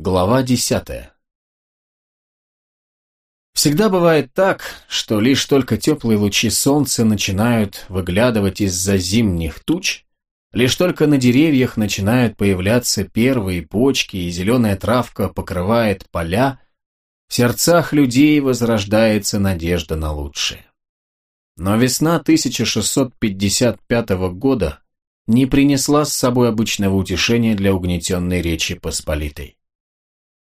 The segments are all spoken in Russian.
Глава десятая Всегда бывает так, что лишь только теплые лучи солнца начинают выглядывать из-за зимних туч, лишь только на деревьях начинают появляться первые почки и зеленая травка покрывает поля, в сердцах людей возрождается надежда на лучшее. Но весна 1655 года не принесла с собой обычного утешения для угнетенной Речи Посполитой.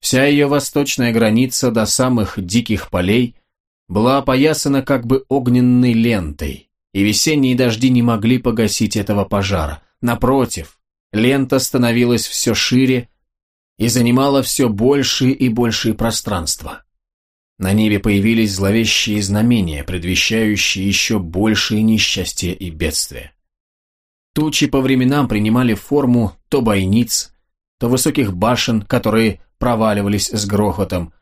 Вся ее восточная граница до самых диких полей была опоясана как бы огненной лентой, и весенние дожди не могли погасить этого пожара. Напротив, лента становилась все шире и занимала все большие и большие пространства. На небе появились зловещие знамения, предвещающие еще большие несчастья и бедствия. Тучи по временам принимали форму то бойниц, то высоких башен, которые проваливались с грохотом.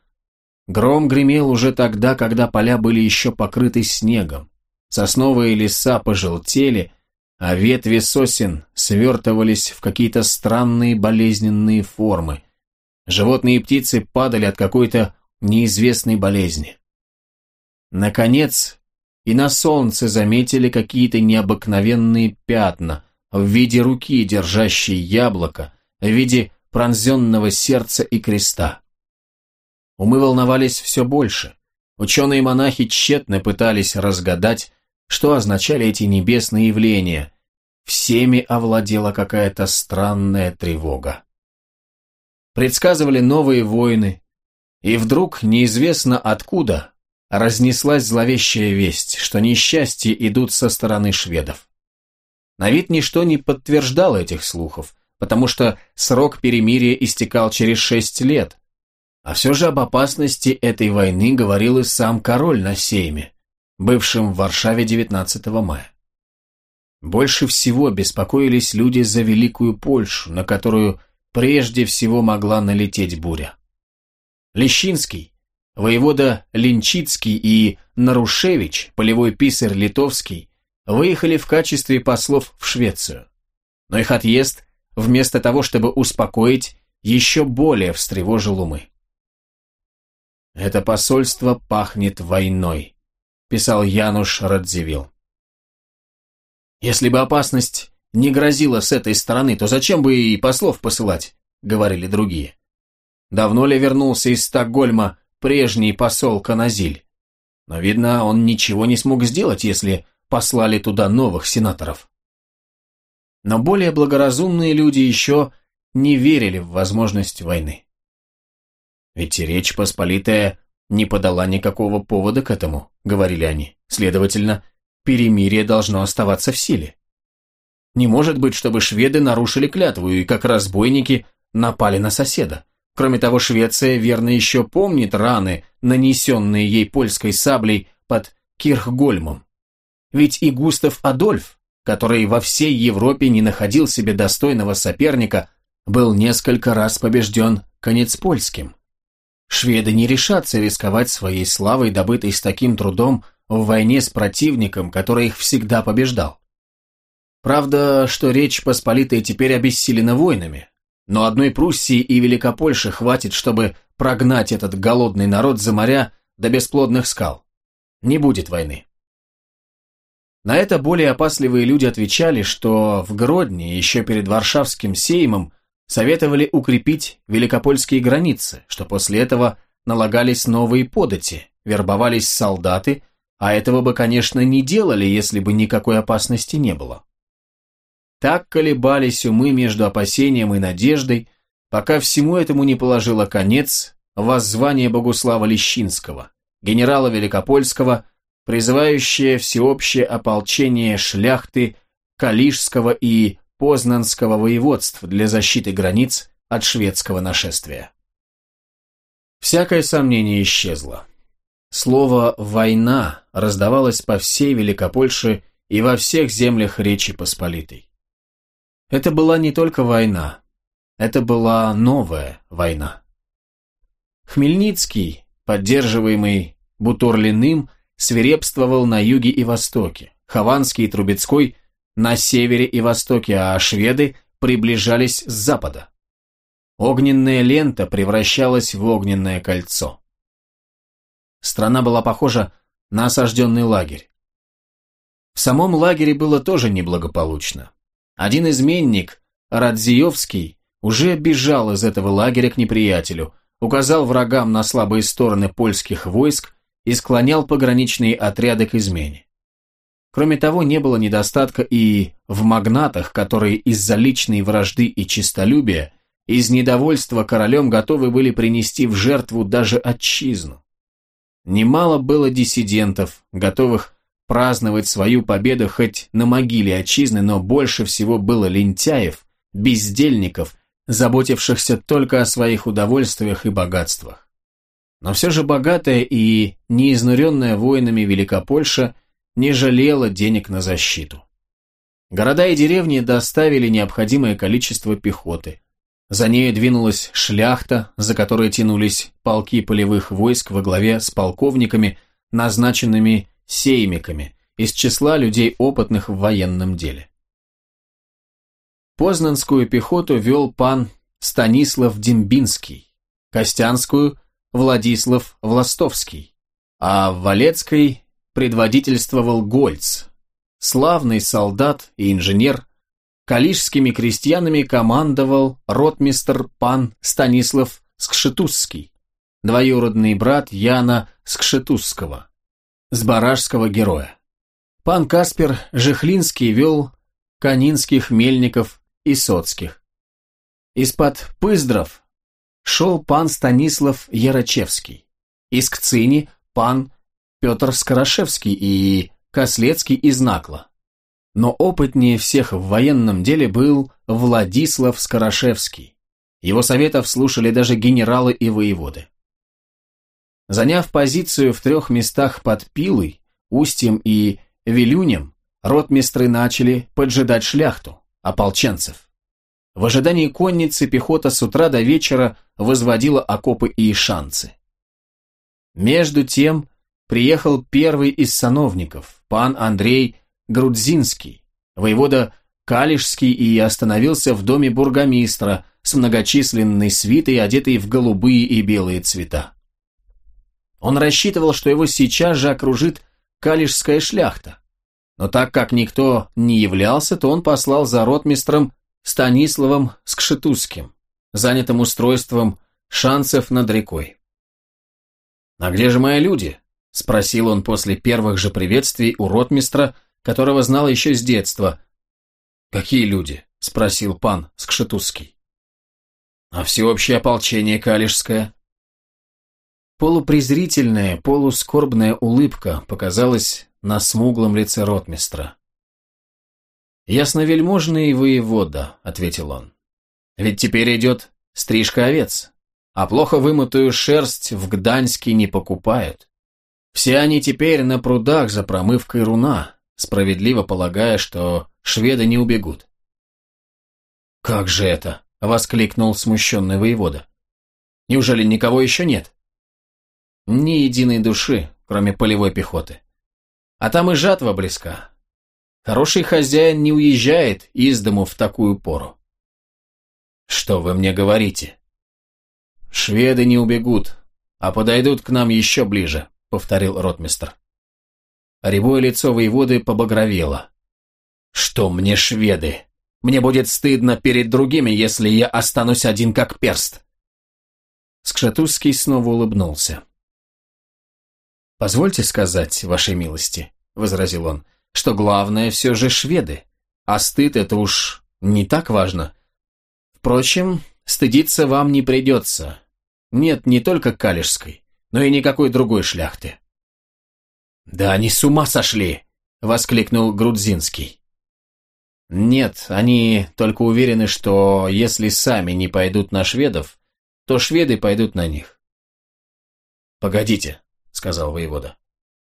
Гром гремел уже тогда, когда поля были еще покрыты снегом. Сосновые леса пожелтели, а ветви сосен свертывались в какие-то странные болезненные формы. Животные и птицы падали от какой-то неизвестной болезни. Наконец, и на солнце заметили какие-то необыкновенные пятна в виде руки, держащей яблоко, в виде пронзенного сердца и креста. Умы волновались все больше. Ученые-монахи тщетно пытались разгадать, что означали эти небесные явления. Всеми овладела какая-то странная тревога. Предсказывали новые войны, и вдруг, неизвестно откуда, разнеслась зловещая весть, что несчастья идут со стороны шведов. На вид ничто не подтверждало этих слухов, потому что срок перемирия истекал через шесть лет. А все же об опасности этой войны говорил и сам король на сейме, бывшем в Варшаве 19 мая. Больше всего беспокоились люди за Великую Польшу, на которую прежде всего могла налететь буря. Лещинский, воевода Линчицкий и Нарушевич, полевой писарь литовский, выехали в качестве послов в Швецию. Но их отъезд вместо того, чтобы успокоить, еще более встревожил умы. «Это посольство пахнет войной», – писал Януш Радзивилл. «Если бы опасность не грозила с этой стороны, то зачем бы и послов посылать?» – говорили другие. Давно ли вернулся из Стокгольма прежний посол Каназиль? Но, видно, он ничего не смог сделать, если послали туда новых сенаторов. Но более благоразумные люди еще не верили в возможность войны. Ведь Речь Посполитая не подала никакого повода к этому, говорили они. Следовательно, перемирие должно оставаться в силе. Не может быть, чтобы шведы нарушили клятву и, как разбойники, напали на соседа. Кроме того, Швеция верно еще помнит раны, нанесенные ей польской саблей под Кирхгольмом. Ведь и Густав Адольф который во всей Европе не находил себе достойного соперника, был несколько раз побежден конец польским. Шведы не решатся рисковать своей славой, добытой с таким трудом, в войне с противником, который их всегда побеждал. Правда, что Речь Посполитая теперь обессилена войнами, но одной Пруссии и Великопольши хватит, чтобы прогнать этот голодный народ за моря до бесплодных скал. Не будет войны. На это более опасливые люди отвечали, что в Гродне еще перед Варшавским сеймом советовали укрепить великопольские границы, что после этого налагались новые подати, вербовались солдаты, а этого бы, конечно, не делали, если бы никакой опасности не было. Так колебались умы между опасением и надеждой, пока всему этому не положило конец воззвание Богуслава Лещинского, генерала Великопольского, призывающее всеобщее ополчение шляхты Калишского и Познанского воеводств для защиты границ от шведского нашествия. Всякое сомнение исчезло. Слово «война» раздавалось по всей Великопольше и во всех землях Речи Посполитой. Это была не только война, это была новая война. Хмельницкий, поддерживаемый Бутурлиным, свирепствовал на юге и востоке, Хованский и Трубецкой на севере и востоке, а шведы приближались с запада. Огненная лента превращалась в огненное кольцо. Страна была похожа на осажденный лагерь. В самом лагере было тоже неблагополучно. Один изменник, Радзиевский, уже бежал из этого лагеря к неприятелю, указал врагам на слабые стороны польских войск и склонял пограничные отряды к измене. Кроме того, не было недостатка и в магнатах, которые из-за личной вражды и честолюбия, из недовольства королем готовы были принести в жертву даже отчизну. Немало было диссидентов, готовых праздновать свою победу хоть на могиле отчизны, но больше всего было лентяев, бездельников, заботившихся только о своих удовольствиях и богатствах. Но все же богатая и неизнуренная воинами Великопольша не жалела денег на защиту. Города и деревни доставили необходимое количество пехоты. За нею двинулась шляхта, за которой тянулись полки полевых войск во главе с полковниками, назначенными сеймиками, из числа людей опытных в военном деле. Познанскую пехоту вел пан Станислав Дембинский, Костянскую – Владислав Властовский, а в Валецкой предводительствовал Гольц, славный солдат и инженер, калишскими крестьянами командовал ротмистр пан Станислав Скшетузский, двоюродный брат Яна Скшетузского, с баражского героя. Пан Каспер Жехлинский вел Канинских, Мельников и Соцких. Из-под Пыздров шел пан Станислав Ярочевский, из Кцини пан Петр Скорошевский и Кослецкий из Накла. Но опытнее всех в военном деле был Владислав Скорошевский. Его советов слушали даже генералы и воеводы. Заняв позицию в трех местах под Пилой, Устьем и Вилюнем, ротмистры начали поджидать шляхту ополченцев. В ожидании конницы пехота с утра до вечера возводила окопы и шанцы. Между тем приехал первый из сановников, пан Андрей Грудзинский, воевода Калишский и остановился в доме бургомистра с многочисленной свитой, одетой в голубые и белые цвета. Он рассчитывал, что его сейчас же окружит калишская шляхта, но так как никто не являлся, то он послал за ротмистром Станиславом Скшетузским, занятым устройством шансов над рекой. «А где же мои люди?» – спросил он после первых же приветствий у ротмистра, которого знал еще с детства. «Какие люди?» – спросил пан Скшетузский. «А всеобщее ополчение Калишское?» Полупрезрительная, полускорбная улыбка показалась на смуглом лице ротмистра. «Ясновельможный воевода», — ответил он. «Ведь теперь идет стрижка овец, а плохо вымытую шерсть в Гданьске не покупают. Все они теперь на прудах за промывкой руна, справедливо полагая, что шведы не убегут». «Как же это?» — воскликнул смущенный воевода. «Неужели никого еще нет?» «Ни единой души, кроме полевой пехоты. А там и жатва близка. Хороший хозяин не уезжает из дому в такую пору. Что вы мне говорите? Шведы не убегут, а подойдут к нам еще ближе, повторил ротмистр. Рябое лицо воеводы побагровело. Что мне шведы? Мне будет стыдно перед другими, если я останусь один как перст. Скшатузский снова улыбнулся. «Позвольте сказать, вашей милости», — возразил он, — «что главное все же шведы, а стыд — это уж не так важно. Впрочем, стыдиться вам не придется. Нет не только Калишской, но и никакой другой шляхты». «Да они с ума сошли!» — воскликнул Грудзинский. «Нет, они только уверены, что если сами не пойдут на шведов, то шведы пойдут на них». «Погодите, сказал воевода.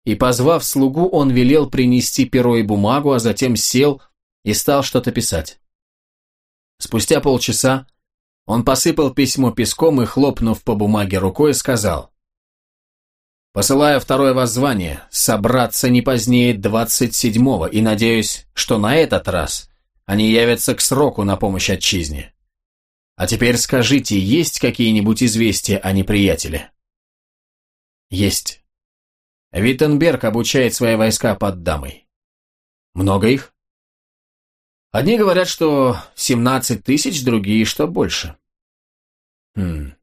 И, позвав слугу, он велел принести перо и бумагу, а затем сел и стал что-то писать. Спустя полчаса он посыпал письмо песком и, хлопнув по бумаге рукой, сказал «Посылаю второе воззвание, собраться не позднее двадцать седьмого, и надеюсь, что на этот раз они явятся к сроку на помощь отчизне. А теперь скажите, есть какие-нибудь известия о неприятеле? Есть. Виттенберг обучает свои войска под Дамой. Много их? Одни говорят, что 17 тысяч, другие, что больше. Хм,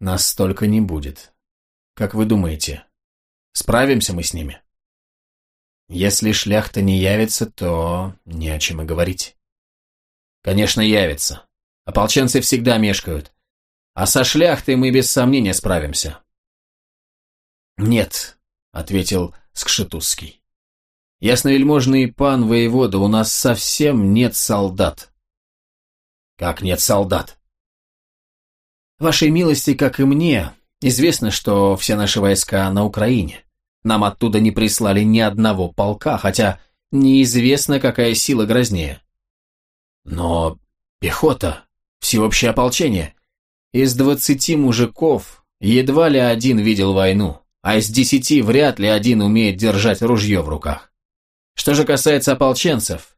нас столько не будет. Как вы думаете, справимся мы с ними? Если шляхта не явится, то не о чем и говорить. Конечно, явится. Ополченцы всегда мешкают. А со шляхтой мы без сомнения справимся. Нет, ответил Скшетузский. Ясновельможный пан воевода, у нас совсем нет солдат. Как нет солдат? Вашей милости, как и мне, известно, что все наши войска на Украине. Нам оттуда не прислали ни одного полка, хотя неизвестно, какая сила грознее. Но пехота, всеобщее ополчение. Из двадцати мужиков едва ли один видел войну, а из десяти вряд ли один умеет держать ружье в руках. Что же касается ополченцев,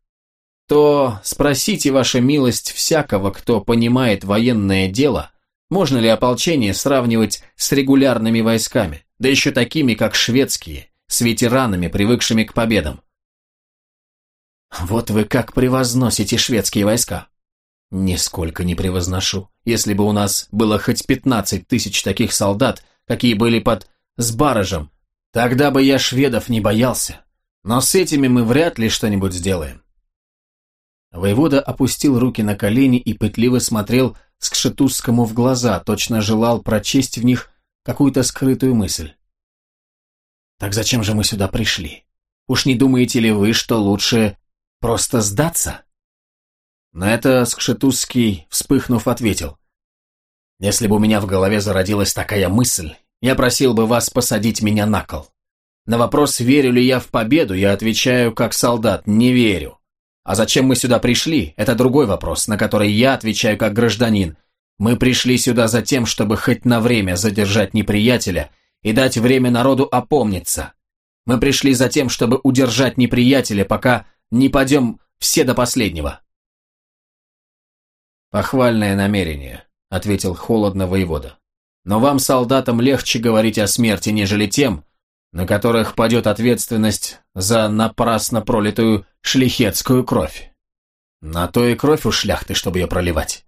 то спросите, ваша милость, всякого, кто понимает военное дело, можно ли ополчение сравнивать с регулярными войсками, да еще такими, как шведские, с ветеранами, привыкшими к победам. Вот вы как превозносите шведские войска. Нисколько не превозношу. Если бы у нас было хоть пятнадцать тысяч таких солдат, какие были под с барыжем. Тогда бы я шведов не боялся. Но с этими мы вряд ли что-нибудь сделаем. Воевода опустил руки на колени и пытливо смотрел Скшетузскому в глаза, точно желал прочесть в них какую-то скрытую мысль. «Так зачем же мы сюда пришли? Уж не думаете ли вы, что лучше просто сдаться?» На это Скшетузский, вспыхнув, ответил. «Если бы у меня в голове зародилась такая мысль, я просил бы вас посадить меня на кол. На вопрос, верю ли я в победу, я отвечаю как солдат, не верю. А зачем мы сюда пришли, это другой вопрос, на который я отвечаю как гражданин. Мы пришли сюда за тем, чтобы хоть на время задержать неприятеля и дать время народу опомниться. Мы пришли за тем, чтобы удержать неприятеля, пока не пойдем все до последнего. «Похвальное намерение», — ответил холодно воевода. Но вам, солдатам, легче говорить о смерти, нежели тем, на которых падет ответственность за напрасно пролитую шлихетскую кровь. На то и кровь у шляхты, чтобы ее проливать.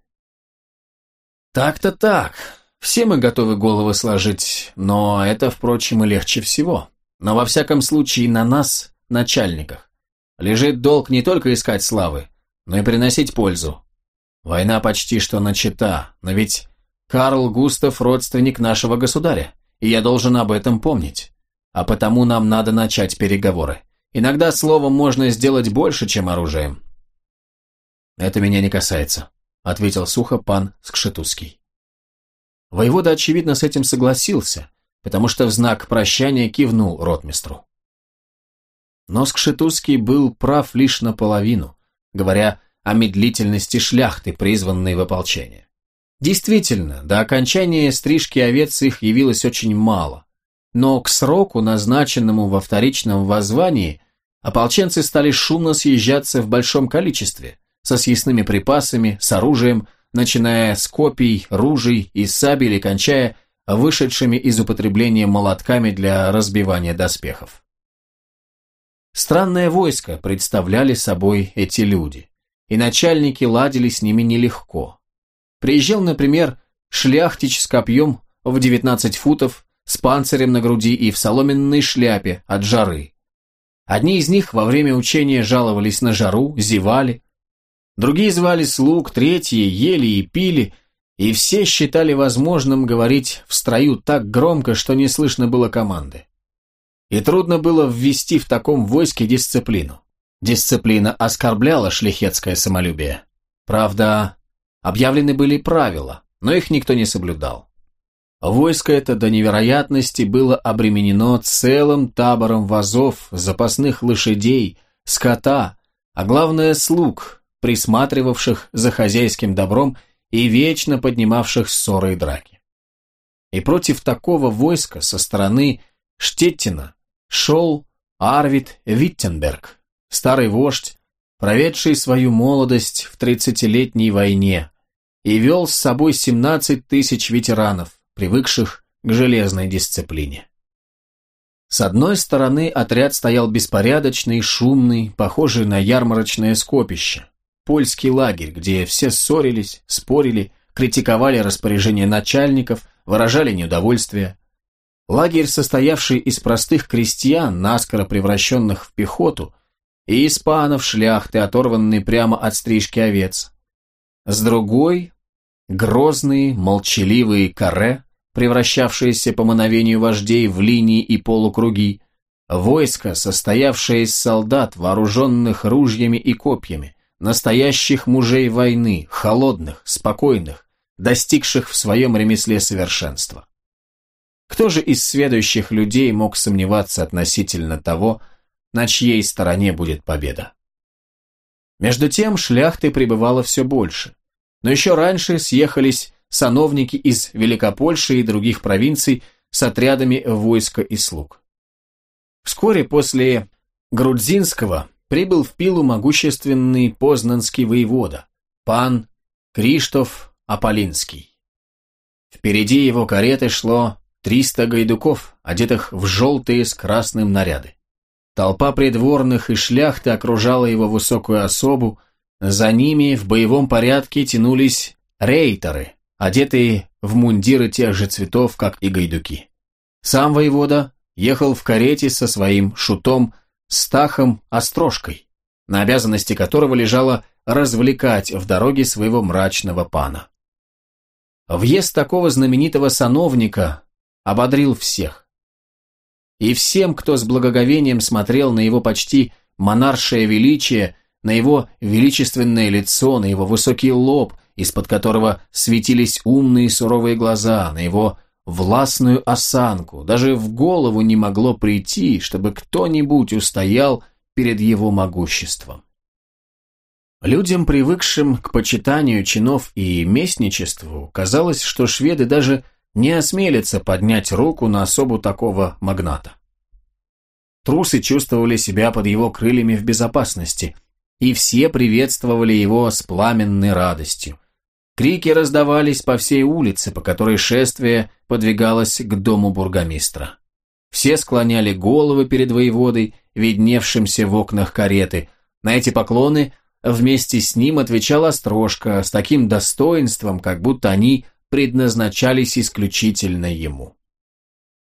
Так-то так. Все мы готовы головы сложить, но это, впрочем, и легче всего. Но во всяком случае на нас, начальниках, лежит долг не только искать славы, но и приносить пользу. Война почти что начата, но ведь Карл Густав – родственник нашего государя, и я должен об этом помнить. А потому нам надо начать переговоры. Иногда словом можно сделать больше, чем оружием. Это меня не касается, ответил сухо пан Скшетузский. Воевода, очевидно, с этим согласился, потому что в знак прощания кивнул ротмистру. Но Скшетузский был прав лишь наполовину, говоря о медлительности шляхты, призванной в ополчение. Действительно, до окончания стрижки овец их явилось очень мало. Но к сроку, назначенному во вторичном воззвании, ополченцы стали шумно съезжаться в большом количестве, со съестными припасами, с оружием, начиная с копий, ружей и сабель и кончая вышедшими из употребления молотками для разбивания доспехов. Странное войско представляли собой эти люди, и начальники ладили с ними нелегко. Приезжал, например, шляхтич с копьем в 19 футов, с панцирем на груди и в соломенной шляпе от жары. Одни из них во время учения жаловались на жару, зевали, другие звали слуг, третьи ели и пили, и все считали возможным говорить в строю так громко, что не слышно было команды. И трудно было ввести в таком войске дисциплину. Дисциплина оскорбляла шляхетское самолюбие. Правда, Объявлены были правила, но их никто не соблюдал. Войско это до невероятности было обременено целым табором вазов, запасных лошадей, скота, а главное слуг, присматривавших за хозяйским добром и вечно поднимавших ссоры и драки. И против такого войска со стороны Штеттина шел Арвид Виттенберг, старый вождь, проведший свою молодость в тридцатилетней войне, и вел с собой 17 тысяч ветеранов, привыкших к железной дисциплине. С одной стороны отряд стоял беспорядочный, шумный, похожий на ярмарочное скопище, польский лагерь, где все ссорились, спорили, критиковали распоряжения начальников, выражали неудовольствие. Лагерь, состоявший из простых крестьян, наскоро превращенных в пехоту, и испанов шляхты, оторванные прямо от стрижки овец. С другой – грозные, молчаливые каре, превращавшиеся по мановению вождей в линии и полукруги, войско, состоявшее из солдат, вооруженных ружьями и копьями, настоящих мужей войны, холодных, спокойных, достигших в своем ремесле совершенства. Кто же из следующих людей мог сомневаться относительно того, на чьей стороне будет победа? Между тем шляхты прибывало все больше, но еще раньше съехались сановники из Великопольши и других провинций с отрядами войска и слуг. Вскоре после Грудзинского прибыл в Пилу могущественный познанский воевода, пан Криштоф Аполинский. Впереди его кареты шло 300 гайдуков, одетых в желтые с красным наряды. Толпа придворных и шляхты окружала его высокую особу, за ними в боевом порядке тянулись рейтеры, одетые в мундиры тех же цветов, как и гайдуки. Сам воевода ехал в карете со своим шутом Стахом Острожкой, на обязанности которого лежало развлекать в дороге своего мрачного пана. Въезд такого знаменитого сановника ободрил всех. И всем, кто с благоговением смотрел на его почти монаршее величие, на его величественное лицо, на его высокий лоб, из-под которого светились умные суровые глаза, на его властную осанку, даже в голову не могло прийти, чтобы кто-нибудь устоял перед его могуществом. Людям, привыкшим к почитанию чинов и местничеству, казалось, что шведы даже не осмелятся поднять руку на особу такого магната. Трусы чувствовали себя под его крыльями в безопасности, и все приветствовали его с пламенной радостью. Крики раздавались по всей улице, по которой шествие подвигалось к дому бургомистра. Все склоняли головы перед воеводой, видневшимся в окнах кареты. На эти поклоны вместе с ним отвечала Острожка с таким достоинством, как будто они предназначались исключительно ему.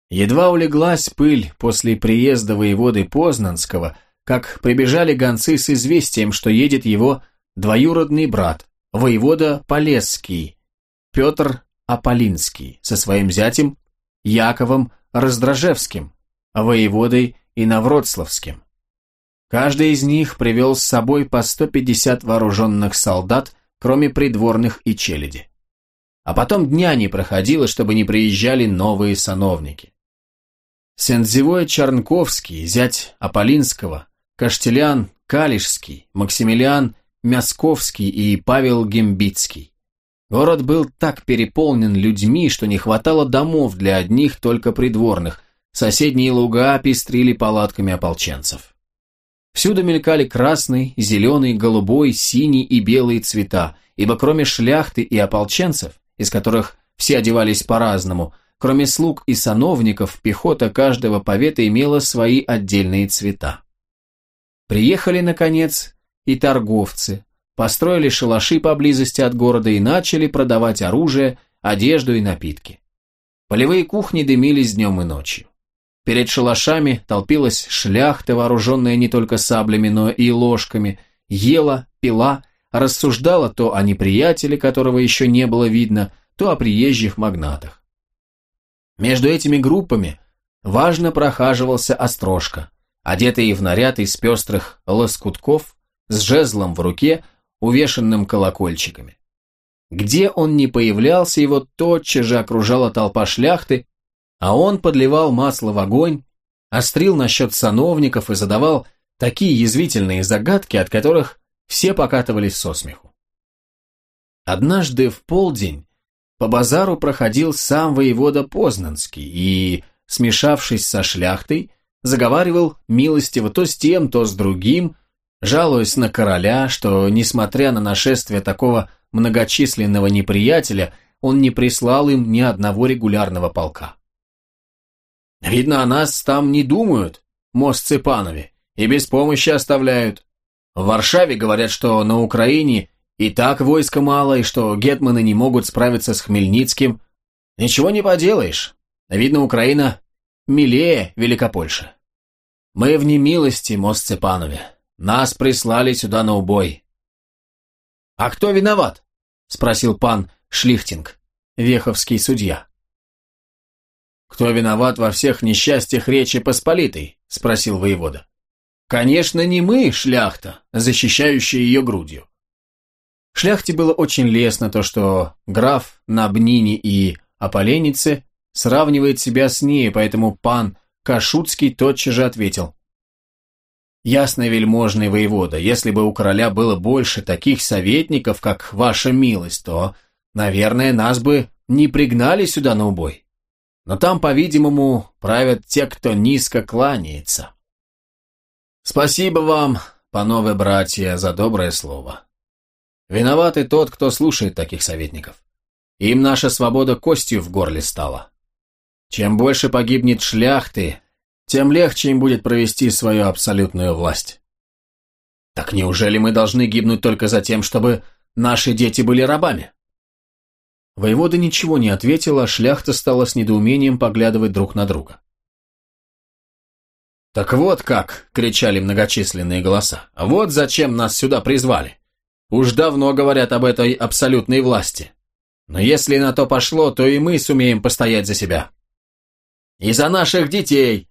Едва улеглась пыль после приезда воеводы Познанского, как прибежали гонцы с известием, что едет его двоюродный брат, воевода Полесский, Петр Аполинский, со своим зятем Яковом Раздражевским, воеводой Иновроцлавским. Каждый из них привел с собой по 150 вооруженных солдат, кроме придворных и челяди. А потом дня не проходило, чтобы не приезжали новые сановники. Сензевой Чарнковский, зять Аполинского, Каштелян Калишский, Максимилиан Мясковский и Павел Гембицкий. Город был так переполнен людьми, что не хватало домов для одних только придворных, соседние луга пестрили палатками ополченцев. Всюду мелькали красный, зеленый, голубой, синий и белый цвета, ибо кроме шляхты и ополченцев, из которых все одевались по-разному, кроме слуг и сановников, пехота каждого повета имела свои отдельные цвета. Приехали, наконец, и торговцы, построили шалаши поблизости от города и начали продавать оружие, одежду и напитки. Полевые кухни дымились днем и ночью. Перед шалашами толпилась шляхта, вооруженная не только саблями, но и ложками, ела, пила, рассуждала то о неприятеле, которого еще не было видно, то о приезжих магнатах. Между этими группами важно прохаживался Острожка, одетый в наряд из пестрых лоскутков, с жезлом в руке, увешанным колокольчиками. Где он не появлялся, его тотчас же окружала толпа шляхты, а он подливал масло в огонь, острил насчет сановников и задавал такие язвительные загадки, от которых все покатывались со смеху. Однажды в полдень по базару проходил сам воевода Познанский и, смешавшись со шляхтой, заговаривал милостиво то с тем, то с другим, жалуясь на короля, что, несмотря на нашествие такого многочисленного неприятеля, он не прислал им ни одного регулярного полка. Видно, о нас там не думают, мост Цепанове, и без помощи оставляют. В Варшаве говорят, что на Украине и так войска мало, и что гетманы не могут справиться с Хмельницким. Ничего не поделаешь. Видно, Украина милее Великопольши. Мы в немилости, мост Цепанове. Нас прислали сюда на убой. А кто виноват? Спросил пан Шлихтинг, веховский судья. «Кто виноват во всех несчастьях Речи Посполитой?» – спросил воевода. «Конечно, не мы, шляхта, защищающая ее грудью». Шляхте было очень лестно то, что граф на Бнине и Аполенице сравнивает себя с ней, поэтому пан Кашутский тотчас же ответил. «Ясно, вельможный воевода, если бы у короля было больше таких советников, как ваша милость, то, наверное, нас бы не пригнали сюда на убой но там, по-видимому, правят те, кто низко кланяется. Спасибо вам, панове братья, за доброе слово. Виноват и тот, кто слушает таких советников. Им наша свобода костью в горле стала. Чем больше погибнет шляхты, тем легче им будет провести свою абсолютную власть. Так неужели мы должны гибнуть только за тем, чтобы наши дети были рабами? Воевода ничего не ответил, а шляхта стала с недоумением поглядывать друг на друга. «Так вот как!» — кричали многочисленные голоса. «Вот зачем нас сюда призвали! Уж давно говорят об этой абсолютной власти. Но если на то пошло, то и мы сумеем постоять за себя. И за наших детей,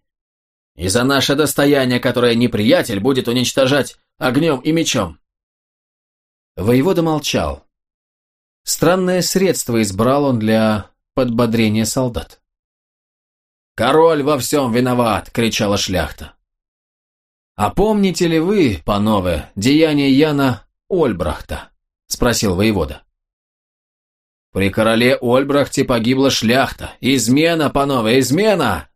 и за наше достояние, которое неприятель будет уничтожать огнем и мечом». Воевода молчал, Странное средство избрал он для подбодрения солдат. «Король во всем виноват!» — кричала шляхта. «А помните ли вы, панове, деяние Яна Ольбрахта?» — спросил воевода. «При короле Ольбрахте погибла шляхта. Измена, панове, измена!»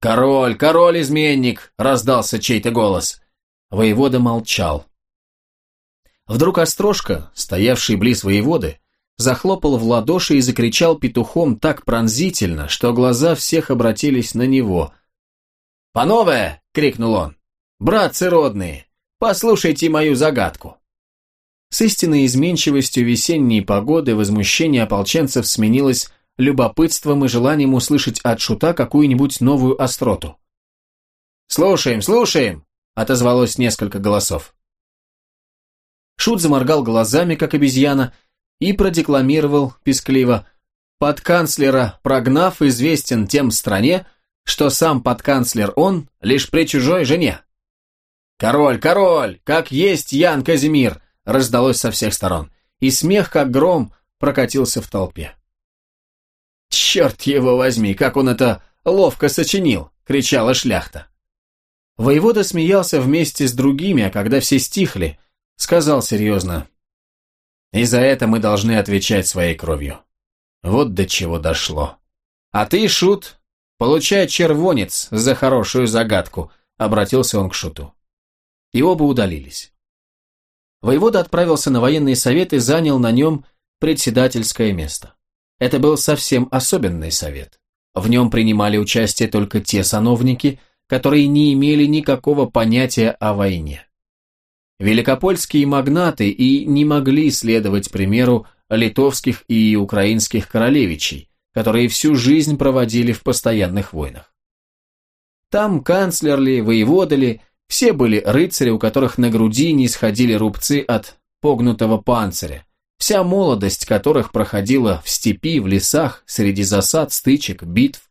«Король, король-изменник!» — раздался чей-то голос. Воевода молчал. Вдруг Острожка, стоявший близ воеводы, захлопал в ладоши и закричал петухом так пронзительно, что глаза всех обратились на него. «Панове!» — крикнул он. «Братцы родные, послушайте мою загадку!» С истинной изменчивостью весенней погоды возмущение ополченцев сменилось любопытством и желанием услышать от шута какую-нибудь новую остроту. «Слушаем, слушаем!» — отозвалось несколько голосов. Шут заморгал глазами, как обезьяна, и продекламировал пискливо «Подканцлера, прогнав, известен тем стране, что сам подканцлер он лишь при чужой жене». «Король, король, как есть Ян Казимир!» раздалось со всех сторон, и смех, как гром, прокатился в толпе. «Черт его возьми, как он это ловко сочинил!» — кричала шляхта. Воевода смеялся вместе с другими, а когда все стихли, сказал серьезно, и за это мы должны отвечать своей кровью. Вот до чего дошло. А ты, Шут, получай червонец за хорошую загадку, обратился он к Шуту. И оба удалились. Воевода отправился на военный совет и занял на нем председательское место. Это был совсем особенный совет. В нем принимали участие только те сановники, которые не имели никакого понятия о войне. Великопольские магнаты и не могли следовать примеру литовских и украинских королевичей, которые всю жизнь проводили в постоянных войнах. Там канцлерли, воеводали, все были рыцари, у которых на груди не сходили рубцы от погнутого панциря, вся молодость которых проходила в степи, в лесах, среди засад, стычек, битв.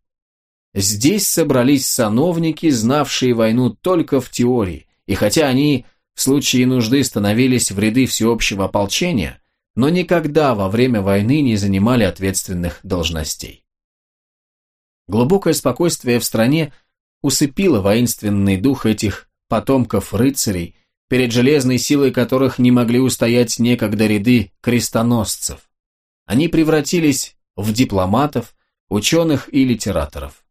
Здесь собрались сановники, знавшие войну только в теории, и хотя они в случае нужды становились в ряды всеобщего ополчения, но никогда во время войны не занимали ответственных должностей. Глубокое спокойствие в стране усыпило воинственный дух этих потомков рыцарей, перед железной силой которых не могли устоять некогда ряды крестоносцев. Они превратились в дипломатов, ученых и литераторов.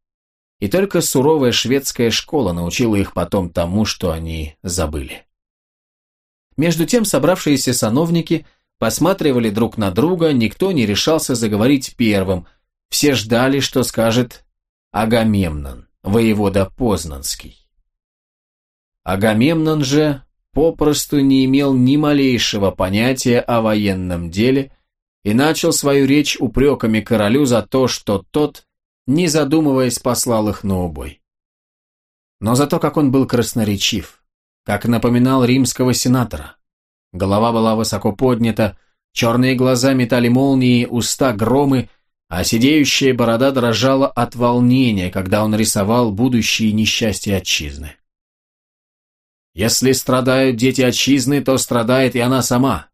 И только суровая шведская школа научила их потом тому, что они забыли. Между тем собравшиеся сановники посматривали друг на друга, никто не решался заговорить первым, все ждали, что скажет Агамемнон, воевода Познанский. Агамемнон же попросту не имел ни малейшего понятия о военном деле и начал свою речь упреками королю за то, что тот, не задумываясь, послал их на убой. Но зато как он был красноречив, как напоминал римского сенатора. Голова была высоко поднята, черные глаза метали молнии, уста громы, а сидеющая борода дрожала от волнения, когда он рисовал будущие несчастья отчизны. Если страдают дети отчизны, то страдает и она сама.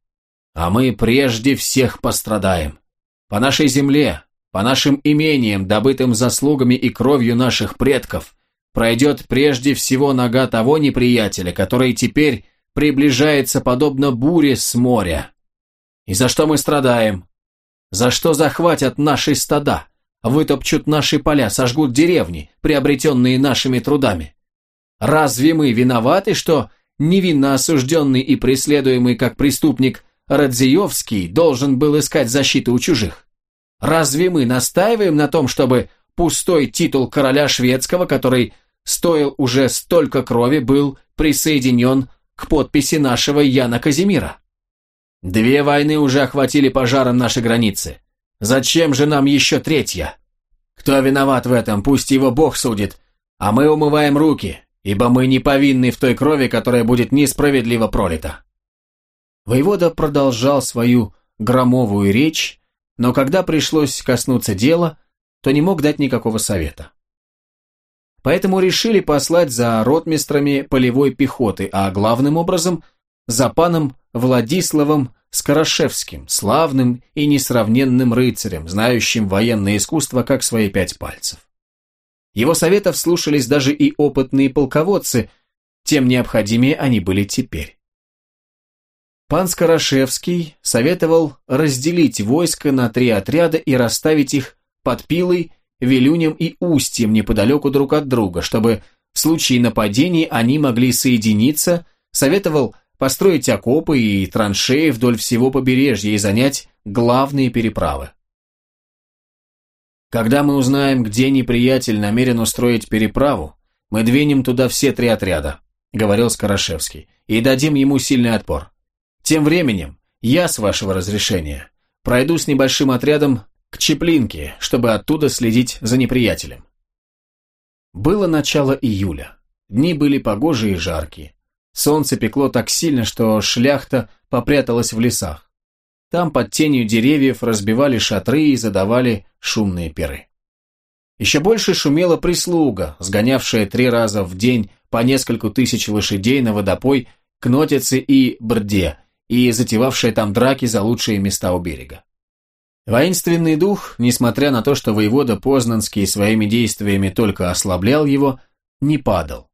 А мы прежде всех пострадаем. По нашей земле, по нашим имениям, добытым заслугами и кровью наших предков, пройдет прежде всего нога того неприятеля, который теперь приближается подобно буре с моря. И за что мы страдаем? За что захватят наши стада, вытопчут наши поля, сожгут деревни, приобретенные нашими трудами? Разве мы виноваты, что невинно осужденный и преследуемый как преступник Радзиевский должен был искать защиты у чужих? Разве мы настаиваем на том, чтобы пустой титул короля шведского, который стоил уже столько крови, был присоединен к подписи нашего Яна Казимира? Две войны уже охватили пожаром наши границы. Зачем же нам еще третья? Кто виноват в этом, пусть его Бог судит, а мы умываем руки, ибо мы не повинны в той крови, которая будет несправедливо пролита». Воевода продолжал свою громовую речь, но когда пришлось коснуться дела, то не мог дать никакого совета. Поэтому решили послать за ротмистрами полевой пехоты, а главным образом за паном Владиславом Скорошевским, славным и несравненным рыцарем, знающим военное искусство как свои пять пальцев. Его советов слушались даже и опытные полководцы, тем необходимее они были теперь. Пан Скорошевский советовал разделить войско на три отряда и расставить их под Пилой, Вилюнем и Устьем неподалеку друг от друга, чтобы в случае нападений они могли соединиться, советовал построить окопы и траншеи вдоль всего побережья и занять главные переправы. Когда мы узнаем, где неприятель намерен устроить переправу, мы двинем туда все три отряда», — говорил Скорошевский, «и дадим ему сильный отпор. Тем временем, я, с вашего разрешения, пройду с небольшим отрядом к Чеплинке, чтобы оттуда следить за неприятелем». Было начало июля. Дни были погожие и жаркие. Солнце пекло так сильно, что шляхта попряталась в лесах. Там под тенью деревьев разбивали шатры и задавали шумные перы. Еще больше шумела прислуга, сгонявшая три раза в день по нескольку тысяч лошадей на водопой к Нотице и Брде, и затевавшая там драки за лучшие места у берега. Воинственный дух, несмотря на то, что воевода Познанский своими действиями только ослаблял его, не падал.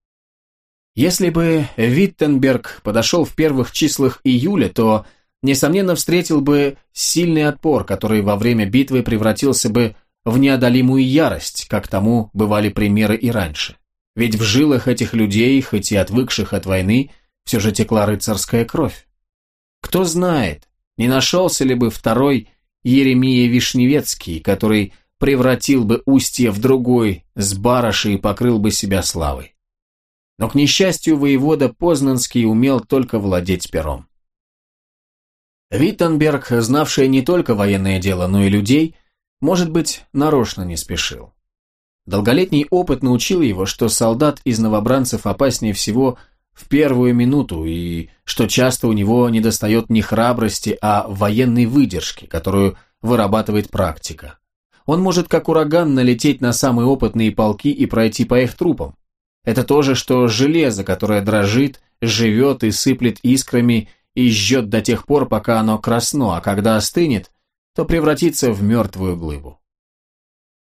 Если бы Виттенберг подошел в первых числах июля, то несомненно, встретил бы сильный отпор, который во время битвы превратился бы в неодолимую ярость, как тому бывали примеры и раньше. Ведь в жилах этих людей, хоть и отвыкших от войны, все же текла рыцарская кровь. Кто знает, не нашелся ли бы второй Еремия Вишневецкий, который превратил бы устье в другой, с барыши и покрыл бы себя славой. Но, к несчастью, воевода Познанский умел только владеть пером. Виттенберг, знавший не только военное дело, но и людей, может быть, нарочно не спешил. Долголетний опыт научил его, что солдат из новобранцев опаснее всего в первую минуту, и что часто у него недостает не храбрости, а военной выдержки, которую вырабатывает практика. Он может как ураган налететь на самые опытные полки и пройти по их трупам. Это то же, что железо, которое дрожит, живет и сыплет искрами и жжет до тех пор, пока оно красно, а когда остынет, то превратится в мертвую глыбу.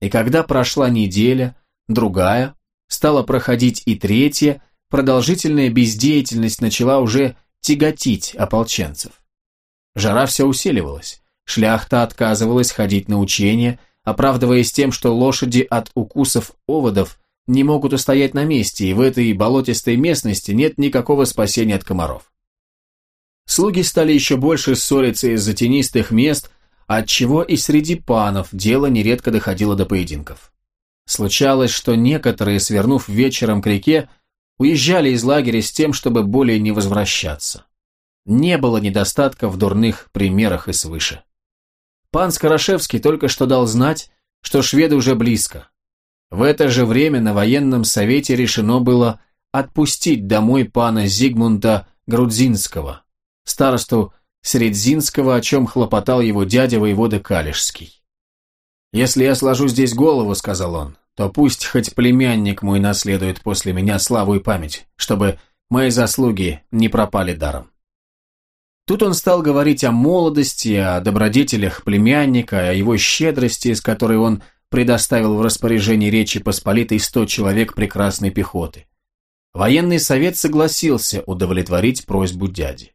И когда прошла неделя, другая, стала проходить и третья, продолжительная бездеятельность начала уже тяготить ополченцев. Жара все усиливалась, шляхта отказывалась ходить на учения, оправдываясь тем, что лошади от укусов оводов не могут устоять на месте, и в этой болотистой местности нет никакого спасения от комаров. Слуги стали еще больше ссориться из-за тенистых мест, отчего и среди панов дело нередко доходило до поединков. Случалось, что некоторые, свернув вечером к реке, уезжали из лагеря с тем, чтобы более не возвращаться. Не было недостатка в дурных примерах и свыше. Пан Скорошевский только что дал знать, что шведы уже близко. В это же время на военном совете решено было отпустить домой пана Зигмунда Грудзинского, старосту Средзинского, о чем хлопотал его дядя воевода Калишский. «Если я сложу здесь голову, — сказал он, — то пусть хоть племянник мой наследует после меня славу и память, чтобы мои заслуги не пропали даром». Тут он стал говорить о молодости, о добродетелях племянника, о его щедрости, с которой он предоставил в распоряжение Речи Посполитой сто человек прекрасной пехоты. Военный совет согласился удовлетворить просьбу дяди.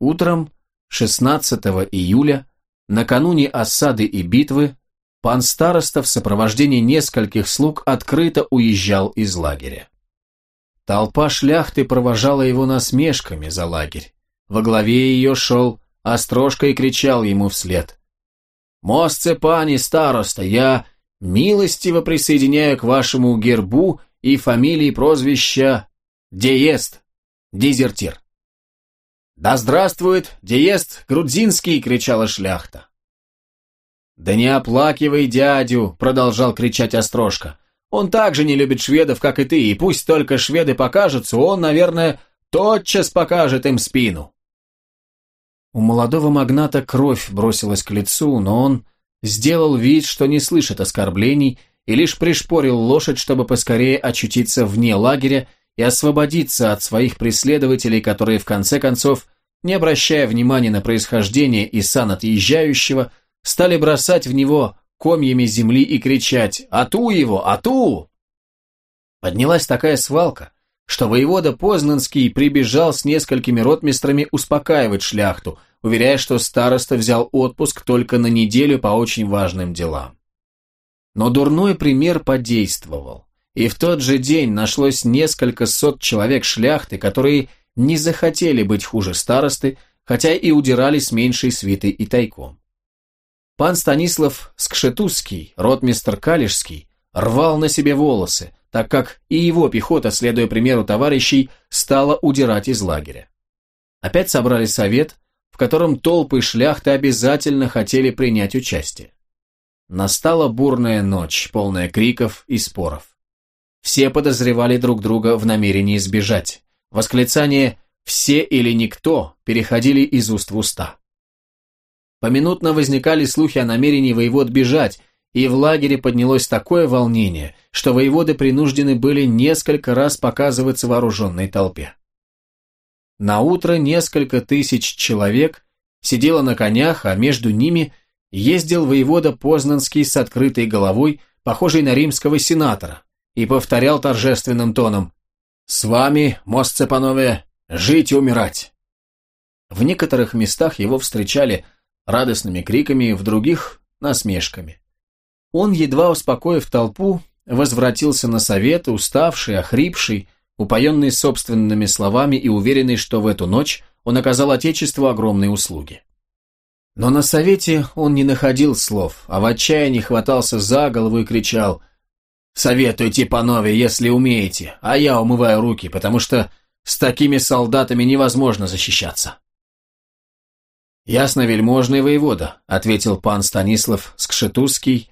Утром 16 июля, накануне осады и битвы, пан староста в сопровождении нескольких слуг открыто уезжал из лагеря. Толпа шляхты провожала его насмешками за лагерь. Во главе ее шел Острожка и кричал ему вслед. «Мостце, пани староста, я милостиво присоединяю к вашему гербу и фамилии прозвища Деест, дезертир». «Да здравствует Деест Грудзинский!» — кричала шляхта. «Да не оплакивай дядю!» — продолжал кричать Острожка. «Он также не любит шведов, как и ты, и пусть только шведы покажутся, он, наверное, тотчас покажет им спину». У молодого магната кровь бросилась к лицу, но он сделал вид, что не слышит оскорблений, и лишь пришпорил лошадь, чтобы поскорее очутиться вне лагеря и освободиться от своих преследователей, которые, в конце концов, не обращая внимания на происхождение и сан отъезжающего, стали бросать в него комьями земли и кричать «Ату его! Ату!». Поднялась такая свалка, что воевода Познанский прибежал с несколькими ротмистрами успокаивать шляхту, уверяя, что староста взял отпуск только на неделю по очень важным делам. Но дурной пример подействовал, и в тот же день нашлось несколько сот человек шляхты, которые не захотели быть хуже старосты, хотя и удирали меньшей свитой и тайком. Пан Станислав Скшетузский, ротмистр Калишский, рвал на себе волосы, так как и его пехота, следуя примеру товарищей, стала удирать из лагеря. Опять собрали совет, в котором толпы шляхты обязательно хотели принять участие. Настала бурная ночь, полная криков и споров. Все подозревали друг друга в намерении сбежать. Восклицания «все или никто» переходили из уст в уста. Поминутно возникали слухи о намерении воевод бежать, и в лагере поднялось такое волнение, что воеводы принуждены были несколько раз показываться вооруженной толпе. На утро несколько тысяч человек сидело на конях, а между ними ездил воевода Познанский с открытой головой, похожий на римского сенатора, и повторял торжественным тоном «С вами, мост Цепанове, жить и умирать». В некоторых местах его встречали радостными криками, в других – насмешками. Он, едва успокоив толпу, возвратился на совет, уставший, охрипший, упоенный собственными словами и уверенный, что в эту ночь он оказал Отечеству огромные услуги. Но на совете он не находил слов, а в отчаянии хватался за голову и кричал «Советуйте, панове, если умеете, а я умываю руки, потому что с такими солдатами невозможно защищаться». «Ясно, вельможный воевода», — ответил пан Станислав Скшетузский,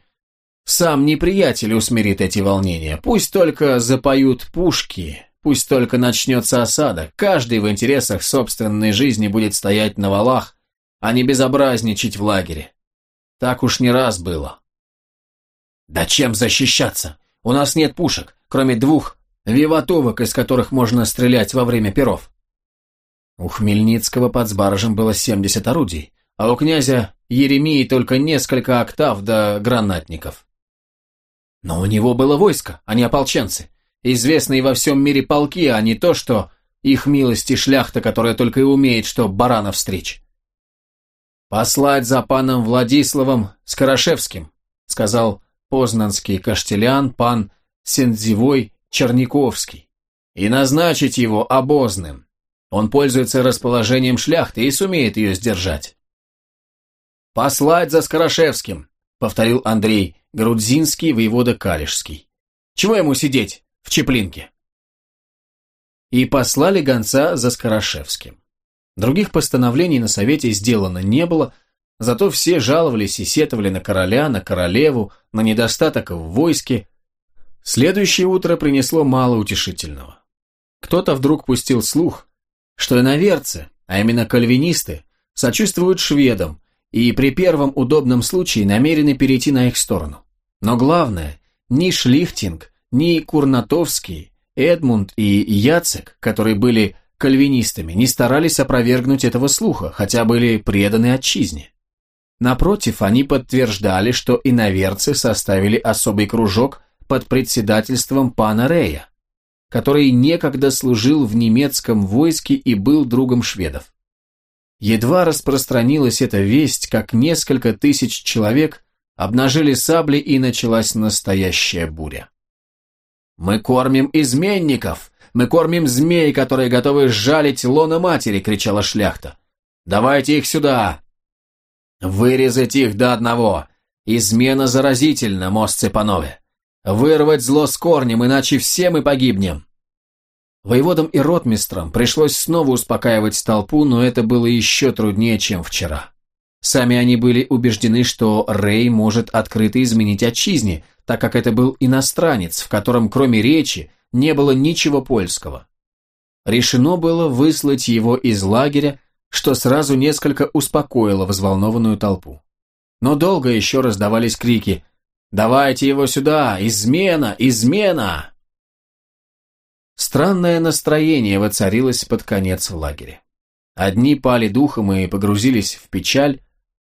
сам неприятель усмирит эти волнения. Пусть только запоют пушки, пусть только начнется осада. Каждый в интересах собственной жизни будет стоять на валах, а не безобразничать в лагере. Так уж не раз было. Да чем защищаться? У нас нет пушек, кроме двух виватовок, из которых можно стрелять во время перов. У Хмельницкого под Сбаражем было 70 орудий, а у князя Еремии только несколько октав до гранатников. Но у него было войско, а не ополченцы. Известные во всем мире полки, а не то, что их милости шляхта, которая только и умеет, что баранов встреч. «Послать за паном Владиславом Скорошевским», сказал познанский каштелян пан Сендзивой Черниковский, и назначить его обозным. Он пользуется расположением шляхты и сумеет ее сдержать. «Послать за Скорошевским», — повторил Андрей, Грудзинский, воевода Калишский. «Чего ему сидеть в Чеплинке?» И послали гонца за Скорошевским. Других постановлений на совете сделано не было, зато все жаловались и сетовали на короля, на королеву, на недостаток в войске. Следующее утро принесло мало утешительного. Кто-то вдруг пустил слух, что иноверцы, а именно кальвинисты, сочувствуют шведам, и при первом удобном случае намерены перейти на их сторону. Но главное, ни Шлихтинг, ни Курнатовский, Эдмунд и Яцек, которые были кальвинистами, не старались опровергнуть этого слуха, хотя были преданы отчизне. Напротив, они подтверждали, что иноверцы составили особый кружок под председательством пана Рея, который некогда служил в немецком войске и был другом шведов. Едва распространилась эта весть, как несколько тысяч человек обнажили сабли и началась настоящая буря. «Мы кормим изменников! Мы кормим змей, которые готовы сжалить лона матери!» — кричала шляхта. «Давайте их сюда!» «Вырезать их до одного! Измена заразительна, мост Цепанове! Вырвать зло с корнем, иначе все мы погибнем!» Воеводам и ротмистрам пришлось снова успокаивать толпу, но это было еще труднее, чем вчера. Сами они были убеждены, что Рэй может открыто изменить отчизне, так как это был иностранец, в котором кроме речи не было ничего польского. Решено было выслать его из лагеря, что сразу несколько успокоило взволнованную толпу. Но долго еще раздавались крики «Давайте его сюда! Измена! Измена!» Странное настроение воцарилось под конец в лагере. Одни пали духом и погрузились в печаль,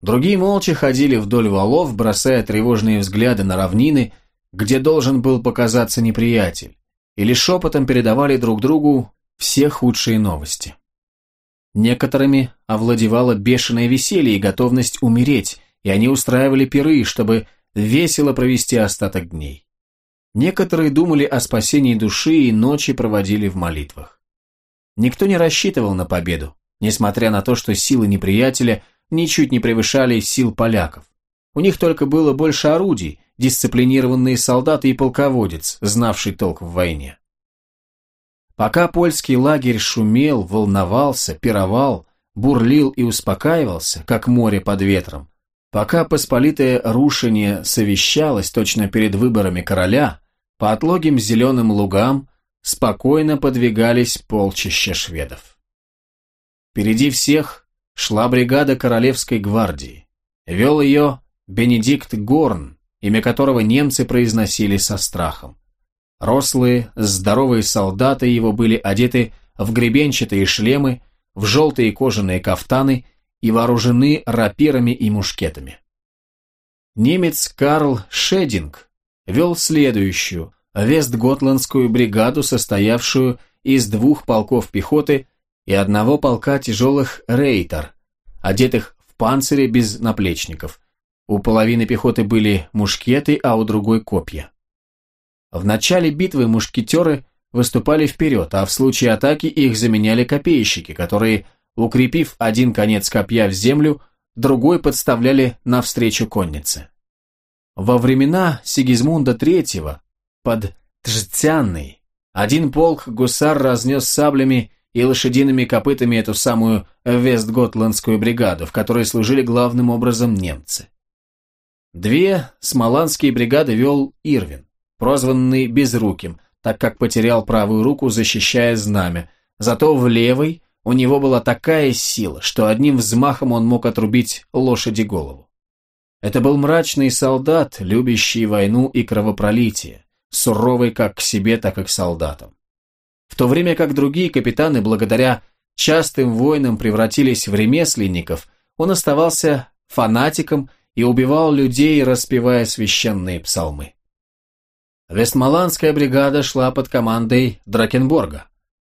другие молча ходили вдоль валов, бросая тревожные взгляды на равнины, где должен был показаться неприятель, или шепотом передавали друг другу все худшие новости. Некоторыми овладевало бешеное веселье и готовность умереть, и они устраивали пиры, чтобы весело провести остаток дней. Некоторые думали о спасении души и ночи проводили в молитвах. Никто не рассчитывал на победу, несмотря на то, что силы неприятеля ничуть не превышали сил поляков. У них только было больше орудий, дисциплинированные солдаты и полководец, знавший толк в войне. Пока польский лагерь шумел, волновался, пировал, бурлил и успокаивался, как море под ветром, пока посполитое рушение совещалось точно перед выборами короля, по отлогим зеленым лугам спокойно подвигались полчища шведов. Впереди всех шла бригада Королевской гвардии. Вел ее Бенедикт Горн, имя которого немцы произносили со страхом. Рослые, здоровые солдаты его были одеты в гребенчатые шлемы, в желтые кожаные кафтаны и вооружены рапирами и мушкетами. Немец Карл Шединг вел следующую, Вестготландскую бригаду, состоявшую из двух полков пехоты и одного полка тяжелых рейтер, одетых в панцире без наплечников. У половины пехоты были мушкеты, а у другой копья. В начале битвы мушкетеры выступали вперед, а в случае атаки их заменяли копейщики, которые, укрепив один конец копья в землю, другой подставляли навстречу коннице. Во времена Сигизмунда III под Тжцянной один полк гусар разнес саблями и лошадиными копытами эту самую Вестготландскую бригаду, в которой служили главным образом немцы. Две смоланские бригады вел Ирвин, прозванный Безруким, так как потерял правую руку, защищая знамя, зато в левой у него была такая сила, что одним взмахом он мог отрубить лошади голову. Это был мрачный солдат, любящий войну и кровопролитие, суровый как к себе, так и к солдатам. В то время как другие капитаны, благодаря частым войнам, превратились в ремесленников, он оставался фанатиком и убивал людей, распевая священные псалмы. Вестмаланская бригада шла под командой Дракенборга,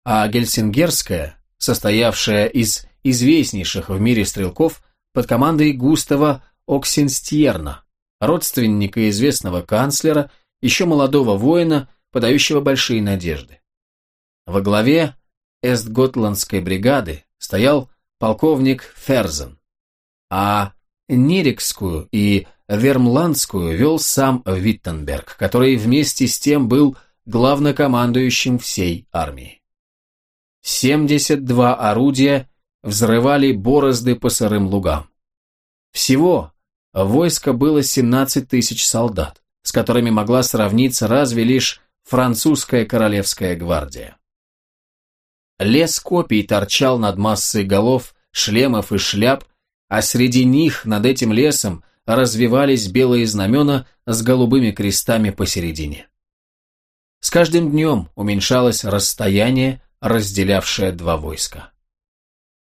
а Гельсингерская, состоявшая из известнейших в мире стрелков, под командой Густава Оксенстьерна, родственника известного канцлера, еще молодого воина, подающего большие надежды. Во главе Эстготландской бригады стоял полковник Ферзен, а Нерикскую и Вермландскую вел сам Виттенберг, который вместе с тем был главнокомандующим всей армии. 72 орудия взрывали борозды по сырым лугам. Всего войско было 17 тысяч солдат, с которыми могла сравниться разве лишь французская королевская гвардия. Лес копий торчал над массой голов, шлемов и шляп, а среди них, над этим лесом, развивались белые знамена с голубыми крестами посередине. С каждым днем уменьшалось расстояние, разделявшее два войска.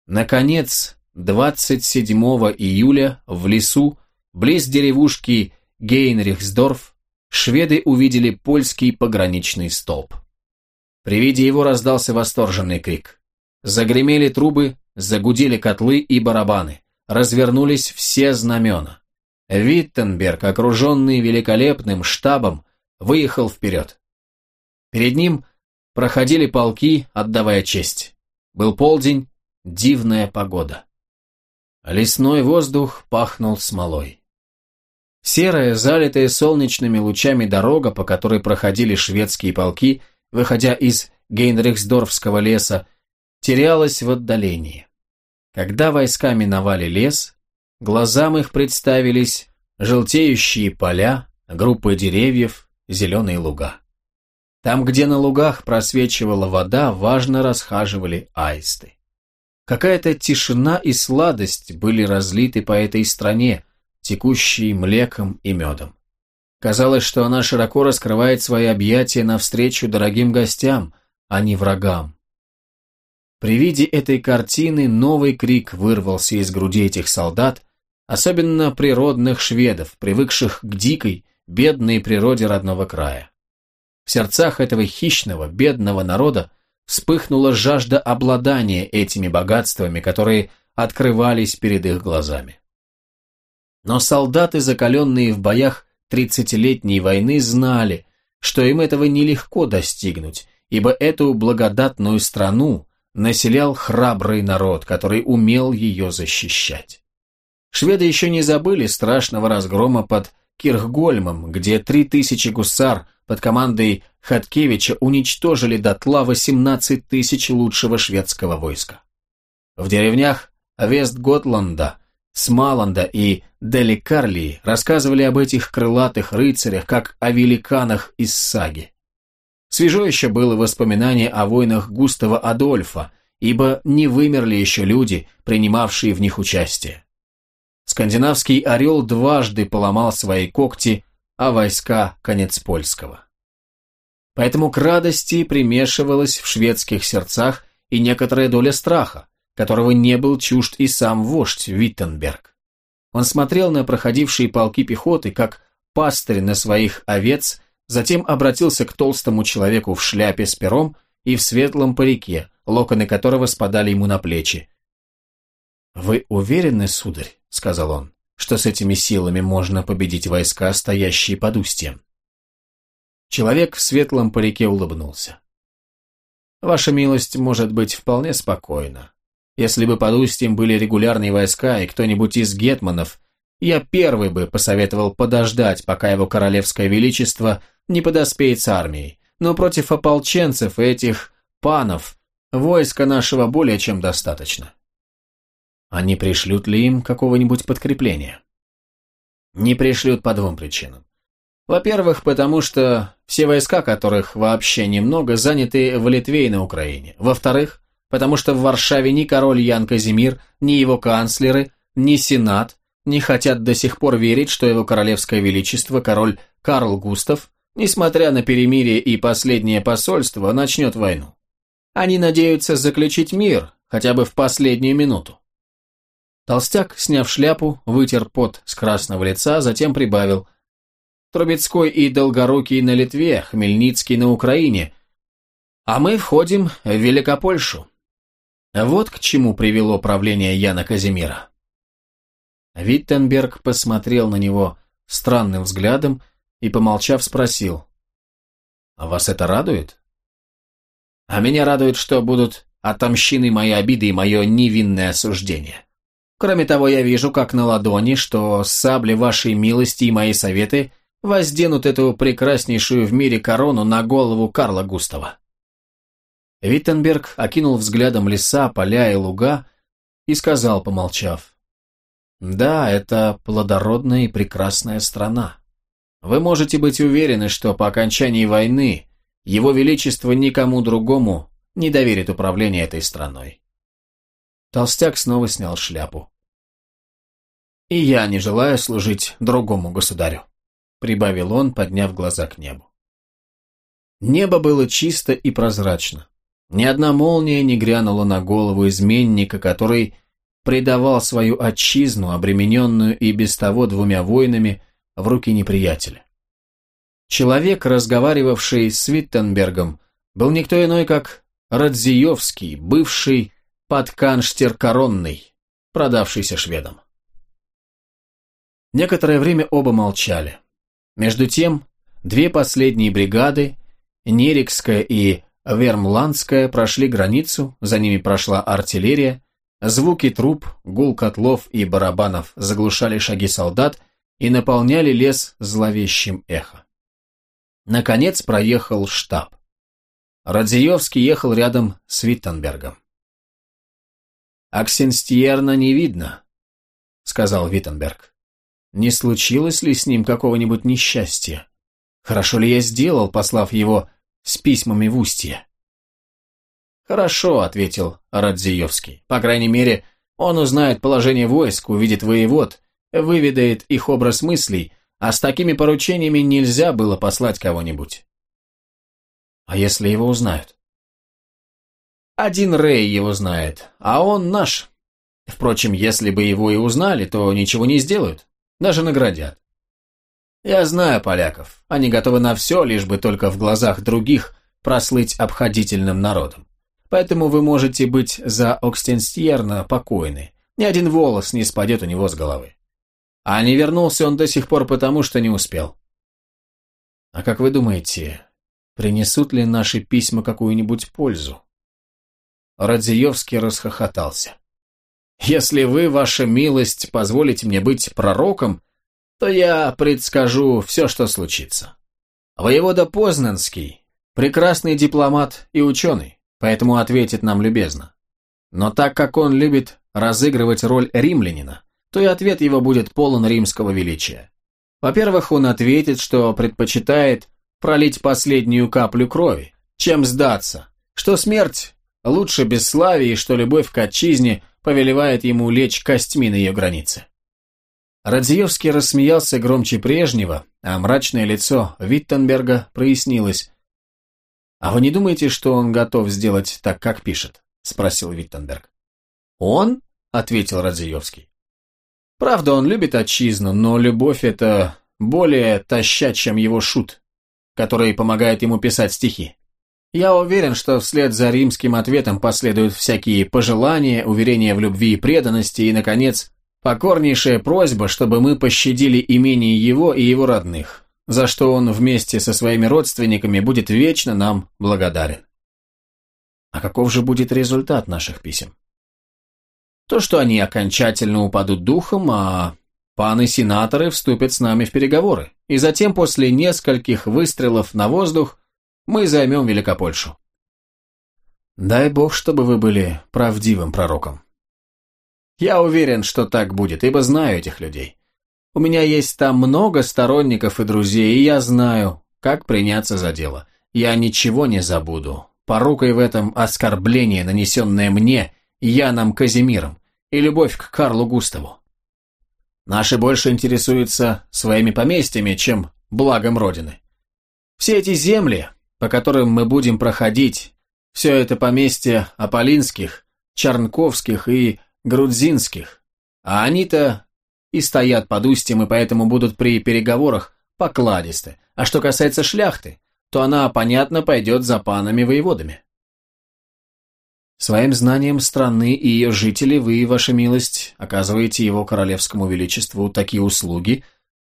Наконец, 27 июля в лесу, близ деревушки Гейнрихсдорф, шведы увидели польский пограничный столб. При виде его раздался восторженный крик. Загремели трубы, загудели котлы и барабаны, развернулись все знамена. Виттенберг, окруженный великолепным штабом, выехал вперед. Перед ним проходили полки, отдавая честь. Был полдень, дивная погода. Лесной воздух пахнул смолой. Серая, залитая солнечными лучами дорога, по которой проходили шведские полки, выходя из Гейнрихсдорфского леса, терялась в отдалении. Когда войска миновали лес, глазам их представились желтеющие поля, группы деревьев, зеленые луга. Там, где на лугах просвечивала вода, важно расхаживали аисты. Какая-то тишина и сладость были разлиты по этой стране, текущей млеком и медом. Казалось, что она широко раскрывает свои объятия навстречу дорогим гостям, а не врагам. При виде этой картины новый крик вырвался из груди этих солдат, особенно природных шведов, привыкших к дикой, бедной природе родного края. В сердцах этого хищного, бедного народа вспыхнула жажда обладания этими богатствами, которые открывались перед их глазами. Но солдаты, закаленные в боях тридцатилетней войны, знали, что им этого нелегко достигнуть, ибо эту благодатную страну населял храбрый народ, который умел ее защищать. Шведы еще не забыли страшного разгрома под Кирхгольмом, где три тысячи гусар под командой Хаткевича уничтожили дотла 18 тысяч лучшего шведского войска. В деревнях Вестготланда, Смаланда и Деликарлии рассказывали об этих крылатых рыцарях, как о великанах из саги. Свежо еще было воспоминание о войнах Густава Адольфа, ибо не вымерли еще люди, принимавшие в них участие. Скандинавский орел дважды поломал свои когти, а войска конец польского. Поэтому к радости примешивалась в шведских сердцах и некоторая доля страха, которого не был чужд и сам вождь Виттенберг. Он смотрел на проходившие полки пехоты, как пастырь на своих овец, затем обратился к толстому человеку в шляпе с пером и в светлом парике, локоны которого спадали ему на плечи. «Вы уверены, сударь?» — сказал он, — что с этими силами можно победить войска, стоящие под устьем. Человек в светлом парике улыбнулся. «Ваша милость может быть вполне спокойна. Если бы под устьем были регулярные войска и кто-нибудь из гетманов, я первый бы посоветовал подождать, пока его королевское величество не подоспеет с армией. Но против ополченцев и этих панов войска нашего более чем достаточно. А не пришлют ли им какого-нибудь подкрепления? Не пришлют по двум причинам. Во-первых, потому что все войска, которых вообще немного, заняты в Литве и на Украине. Во-вторых, потому что в Варшаве ни король Ян Казимир, ни его канцлеры, ни сенат не хотят до сих пор верить, что его королевское величество, король Карл Густав, несмотря на перемирие и последнее посольство, начнет войну. Они надеются заключить мир, хотя бы в последнюю минуту. Толстяк, сняв шляпу, вытер пот с красного лица, затем прибавил. Трубецкой и Долгорукий на Литве, Хмельницкий на Украине. А мы входим в Великопольшу. Вот к чему привело правление Яна Казимира. Виттенберг посмотрел на него странным взглядом и, помолчав, спросил. «А вас это радует?» «А меня радует, что будут отомщены мои обиды и мое невинное осуждение. Кроме того, я вижу, как на ладони, что сабли вашей милости и мои советы возденут эту прекраснейшую в мире корону на голову Карла Густава. Виттенберг окинул взглядом леса, поля и луга и сказал, помолчав, «Да, это плодородная и прекрасная страна. Вы можете быть уверены, что по окончании войны его Величество никому другому не доверит управление этой страной. Толстяк снова снял шляпу. «И я не желаю служить другому государю», — прибавил он, подняв глаза к небу. Небо было чисто и прозрачно. Ни одна молния не грянула на голову изменника, который предавал свою отчизну, обремененную и без того двумя войнами, в руки неприятеля. Человек, разговаривавший с Виттенбергом, был никто иной, как Радзиевский, бывший подканштер коронный, продавшийся шведам. Некоторое время оба молчали. Между тем, две последние бригады, Нерикская и Вермландская, прошли границу, за ними прошла артиллерия, звуки труп, гул котлов и барабанов заглушали шаги солдат и наполняли лес зловещим эхо. Наконец проехал штаб. Радзиевский ехал рядом с Виттенбергом. «Аксенстьерна не видно», — сказал Виттенберг. «Не случилось ли с ним какого-нибудь несчастья? Хорошо ли я сделал, послав его с письмами в устье?» «Хорошо», — ответил Радзиевский. «По крайней мере, он узнает положение войск, увидит воевод, выведает их образ мыслей, а с такими поручениями нельзя было послать кого-нибудь». «А если его узнают?» Один Рэй его знает, а он наш. Впрочем, если бы его и узнали, то ничего не сделают, даже наградят. Я знаю поляков, они готовы на все, лишь бы только в глазах других прослыть обходительным народом. Поэтому вы можете быть за Окстенстьерна покойны, ни один волос не спадет у него с головы. А не вернулся он до сих пор потому, что не успел. А как вы думаете, принесут ли наши письма какую-нибудь пользу? Радзиевский расхохотался. «Если вы, ваша милость, позволите мне быть пророком, то я предскажу все, что случится. Воевода Познанский – прекрасный дипломат и ученый, поэтому ответит нам любезно. Но так как он любит разыгрывать роль римлянина, то и ответ его будет полон римского величия. Во-первых, он ответит, что предпочитает пролить последнюю каплю крови, чем сдаться, что смерть Лучше бесславие, что любовь к отчизне повелевает ему лечь костьми на ее границе. Радзиевский рассмеялся громче прежнего, а мрачное лицо Виттенберга прояснилось. «А вы не думаете, что он готов сделать так, как пишет?» – спросил Виттенберг. «Он?» – ответил Радзиевский. «Правда, он любит отчизну, но любовь – это более таща, чем его шут, который помогает ему писать стихи. Я уверен, что вслед за римским ответом последуют всякие пожелания, уверения в любви и преданности и, наконец, покорнейшая просьба, чтобы мы пощадили имение его и его родных, за что он вместе со своими родственниками будет вечно нам благодарен. А каков же будет результат наших писем? То, что они окончательно упадут духом, а паны-сенаторы вступят с нами в переговоры, и затем после нескольких выстрелов на воздух мы займем Великопольшу. Дай бог, чтобы вы были правдивым пророком. Я уверен, что так будет, ибо знаю этих людей. У меня есть там много сторонников и друзей, и я знаю, как приняться за дело. Я ничего не забуду. Порукой в этом оскорбление, нанесенное мне, Яном Казимиром, и любовь к Карлу Густаву. Наши больше интересуются своими поместьями, чем благом Родины. Все эти земли, по которым мы будем проходить, все это поместье Аполлинских, Чарнковских и Грудзинских, а они-то и стоят под устьем, и поэтому будут при переговорах покладисты. А что касается шляхты, то она, понятно, пойдет за панами-воеводами. Своим знанием страны и ее жителей вы, ваша милость, оказываете его королевскому величеству такие услуги,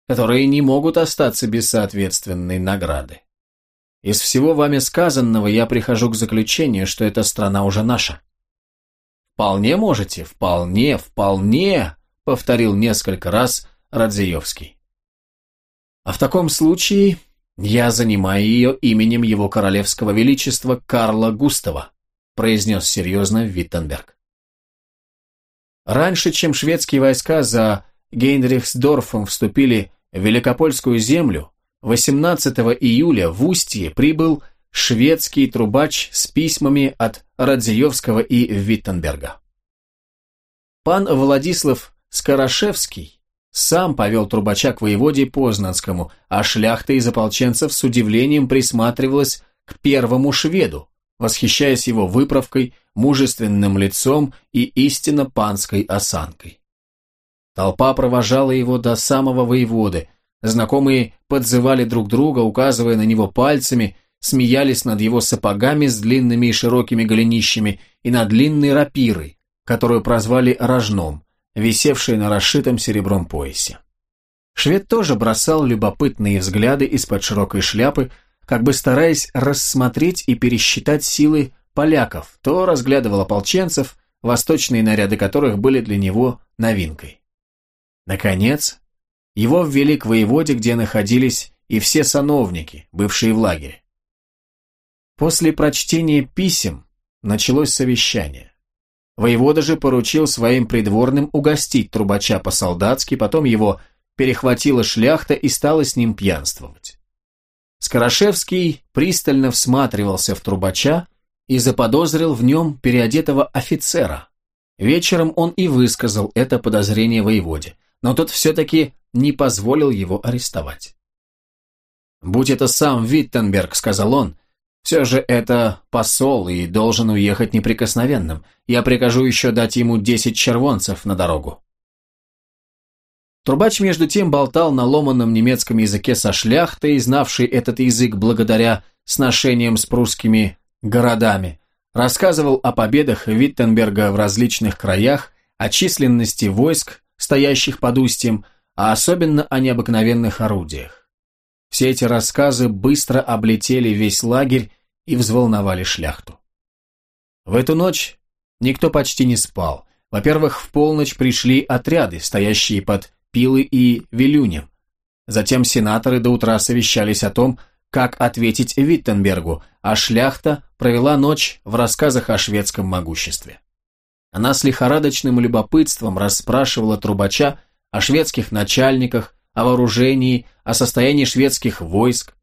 которые не могут остаться без соответственной награды. Из всего вами сказанного я прихожу к заключению, что эта страна уже наша. Вполне можете, вполне, вполне, повторил несколько раз Радзеевский. А в таком случае я занимаю ее именем его королевского величества Карла Густава, произнес серьезно Виттенберг. Раньше, чем шведские войска за Гейнрихсдорфом вступили в Великопольскую землю, 18 июля в Устье прибыл шведский трубач с письмами от Радзиевского и Виттенберга. Пан Владислав Скорошевский сам повел трубача к воеводе Познанскому, а шляхта из ополченцев с удивлением присматривалась к первому шведу, восхищаясь его выправкой, мужественным лицом и истинно панской осанкой. Толпа провожала его до самого воеводы, знакомые подзывали друг друга, указывая на него пальцами, смеялись над его сапогами с длинными и широкими голенищами и над длинной рапирой, которую прозвали рожном, висевшей на расшитом серебром поясе. Швед тоже бросал любопытные взгляды из-под широкой шляпы, как бы стараясь рассмотреть и пересчитать силы поляков, то разглядывал ополченцев, восточные наряды которых были для него новинкой. Наконец, его ввели к воеводе, где находились и все сановники, бывшие в лагере. После прочтения писем началось совещание. Воевода же поручил своим придворным угостить трубача по-солдатски, потом его перехватила шляхта и стала с ним пьянствовать. Скорошевский пристально всматривался в трубача и заподозрил в нем переодетого офицера. Вечером он и высказал это подозрение воеводе, но тот все-таки не позволил его арестовать. «Будь это сам Виттенберг», — сказал он, — «все же это посол и должен уехать неприкосновенным. Я прикажу еще дать ему десять червонцев на дорогу». Трубач между тем болтал на ломаном немецком языке со шляхтой, знавшей этот язык благодаря сношениям с прусскими городами, рассказывал о победах Виттенберга в различных краях, о численности войск, стоящих под устьем, а особенно о необыкновенных орудиях. Все эти рассказы быстро облетели весь лагерь и взволновали шляхту. В эту ночь никто почти не спал. Во-первых, в полночь пришли отряды, стоящие под Пилы и Вилюнем. Затем сенаторы до утра совещались о том, как ответить Виттенбергу, а шляхта провела ночь в рассказах о шведском могуществе. Она с лихорадочным любопытством расспрашивала трубача о шведских начальниках, о вооружении, о состоянии шведских войск.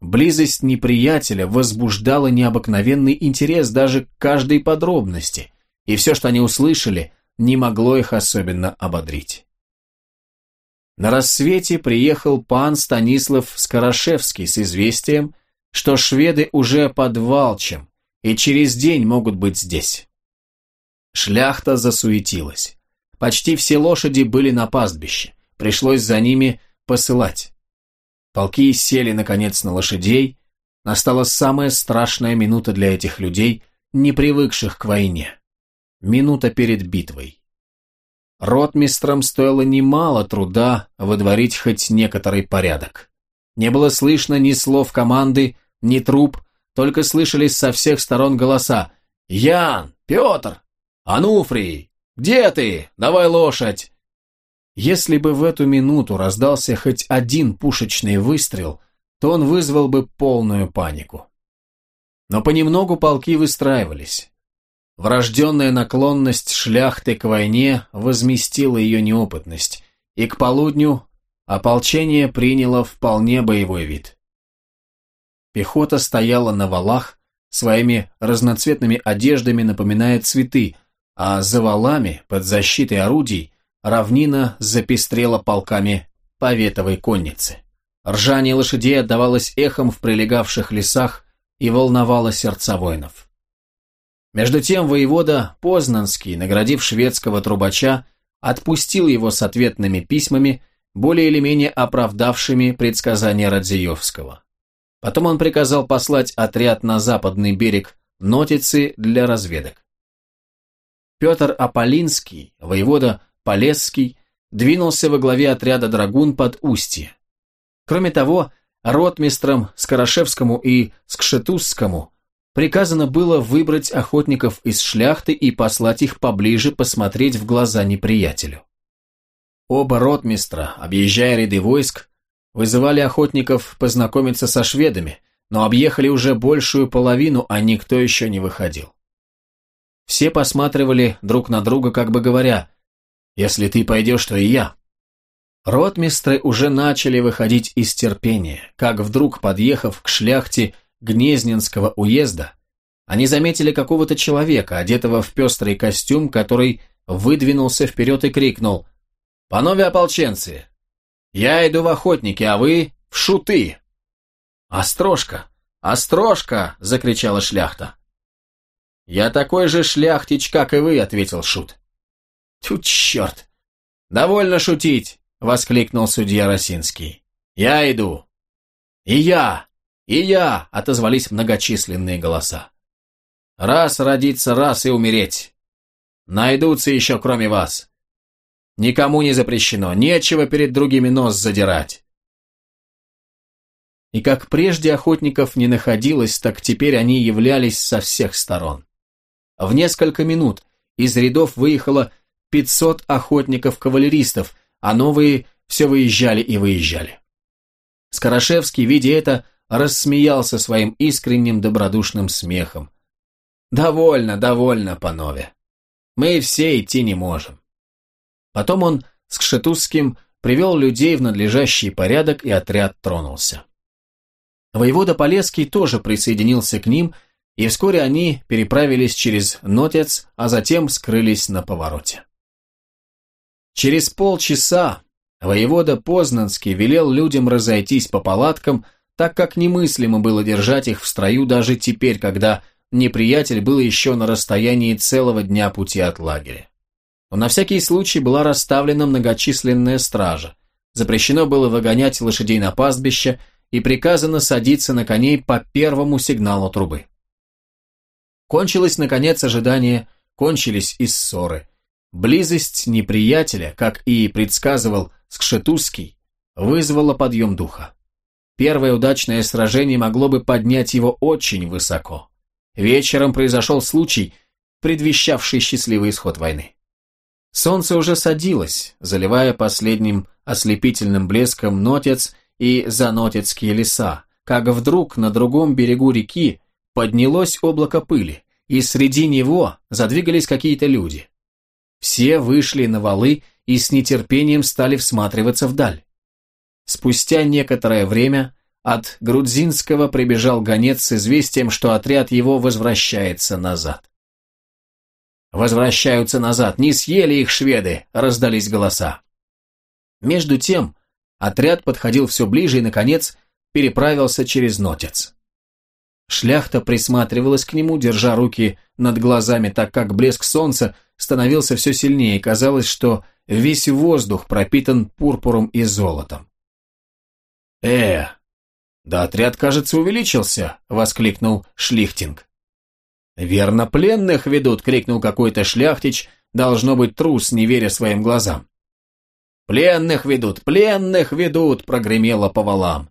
Близость неприятеля возбуждала необыкновенный интерес даже к каждой подробности, и все, что они услышали, не могло их особенно ободрить. На рассвете приехал пан Станислав Скорошевский с известием, что шведы уже под Валчем и через день могут быть здесь. Шляхта засуетилась. Почти все лошади были на пастбище, пришлось за ними посылать. Полки сели, наконец, на лошадей. Настала самая страшная минута для этих людей, не привыкших к войне. Минута перед битвой. Ротмистрам стоило немало труда выдворить хоть некоторый порядок. Не было слышно ни слов команды, ни труп, только слышались со всех сторон голоса «Ян! Петр! Ануфрий! «Где ты? Давай лошадь!» Если бы в эту минуту раздался хоть один пушечный выстрел, то он вызвал бы полную панику. Но понемногу полки выстраивались. Врожденная наклонность шляхты к войне возместила ее неопытность, и к полудню ополчение приняло вполне боевой вид. Пехота стояла на валах, своими разноцветными одеждами напоминая цветы, а за валами, под защитой орудий, равнина запестрела полками поветовой конницы. Ржание лошадей отдавалось эхом в прилегавших лесах и волновало сердца воинов. Между тем воевода Познанский, наградив шведского трубача, отпустил его с ответными письмами, более или менее оправдавшими предсказания Радзиевского. Потом он приказал послать отряд на западный берег Нотицы для разведок. Петр Аполлинский, воевода Полесский, двинулся во главе отряда драгун под Устье. Кроме того, ротмистрам Скорошевскому и Скшетузскому приказано было выбрать охотников из шляхты и послать их поближе посмотреть в глаза неприятелю. Оба ротмистра, объезжая ряды войск, вызывали охотников познакомиться со шведами, но объехали уже большую половину, а никто еще не выходил. Все посматривали друг на друга, как бы говоря, «Если ты пойдешь, то и я». Ротмистры уже начали выходить из терпения, как вдруг, подъехав к шляхте Гнезненского уезда, они заметили какого-то человека, одетого в пестрый костюм, который выдвинулся вперед и крикнул «Панове ополченцы, я иду в охотники, а вы в шуты!» «Острожка! Острожка!» – закричала шляхта. «Я такой же шляхтич, как и вы», – ответил шут. «Тю, черт! Довольно шутить!» – воскликнул судья Росинский. «Я иду!» «И я! И я!» – отозвались многочисленные голоса. «Раз родиться, раз и умереть! Найдутся еще кроме вас! Никому не запрещено, нечего перед другими нос задирать!» И как прежде охотников не находилось, так теперь они являлись со всех сторон. В несколько минут из рядов выехало 500 охотников-кавалеристов, а новые все выезжали и выезжали. Скорошевский, видя это, рассмеялся своим искренним добродушным смехом. «Довольно, довольно, панове. Мы все идти не можем». Потом он с Кшетузским привел людей в надлежащий порядок, и отряд тронулся. Воевода Полесский тоже присоединился к ним, и вскоре они переправились через Нотец, а затем скрылись на повороте. Через полчаса воевода Познанский велел людям разойтись по палаткам, так как немыслимо было держать их в строю даже теперь, когда неприятель был еще на расстоянии целого дня пути от лагеря. Но на всякий случай была расставлена многочисленная стража. Запрещено было выгонять лошадей на пастбище, и приказано садиться на коней по первому сигналу трубы. Кончилось, наконец, ожидание, кончились и ссоры. Близость неприятеля, как и предсказывал Скшетузский, вызвала подъем духа. Первое удачное сражение могло бы поднять его очень высоко. Вечером произошел случай, предвещавший счастливый исход войны. Солнце уже садилось, заливая последним ослепительным блеском нотец и Занотецкие леса, как вдруг на другом берегу реки поднялось облако пыли, и среди него задвигались какие-то люди. Все вышли на валы и с нетерпением стали всматриваться вдаль. Спустя некоторое время от Грудзинского прибежал гонец с известием, что отряд его возвращается назад. «Возвращаются назад, не съели их шведы!» – раздались голоса. Между тем, Отряд подходил все ближе и, наконец, переправился через Нотец. Шляхта присматривалась к нему, держа руки над глазами, так как блеск солнца становился все сильнее, и казалось, что весь воздух пропитан пурпуром и золотом. «Э, да отряд, кажется, увеличился!» — воскликнул Шлихтинг. «Верно, пленных ведут!» — крикнул какой-то шляхтич, должно быть трус, не веря своим глазам. «Пленных ведут! Пленных ведут!» – прогремело по валам.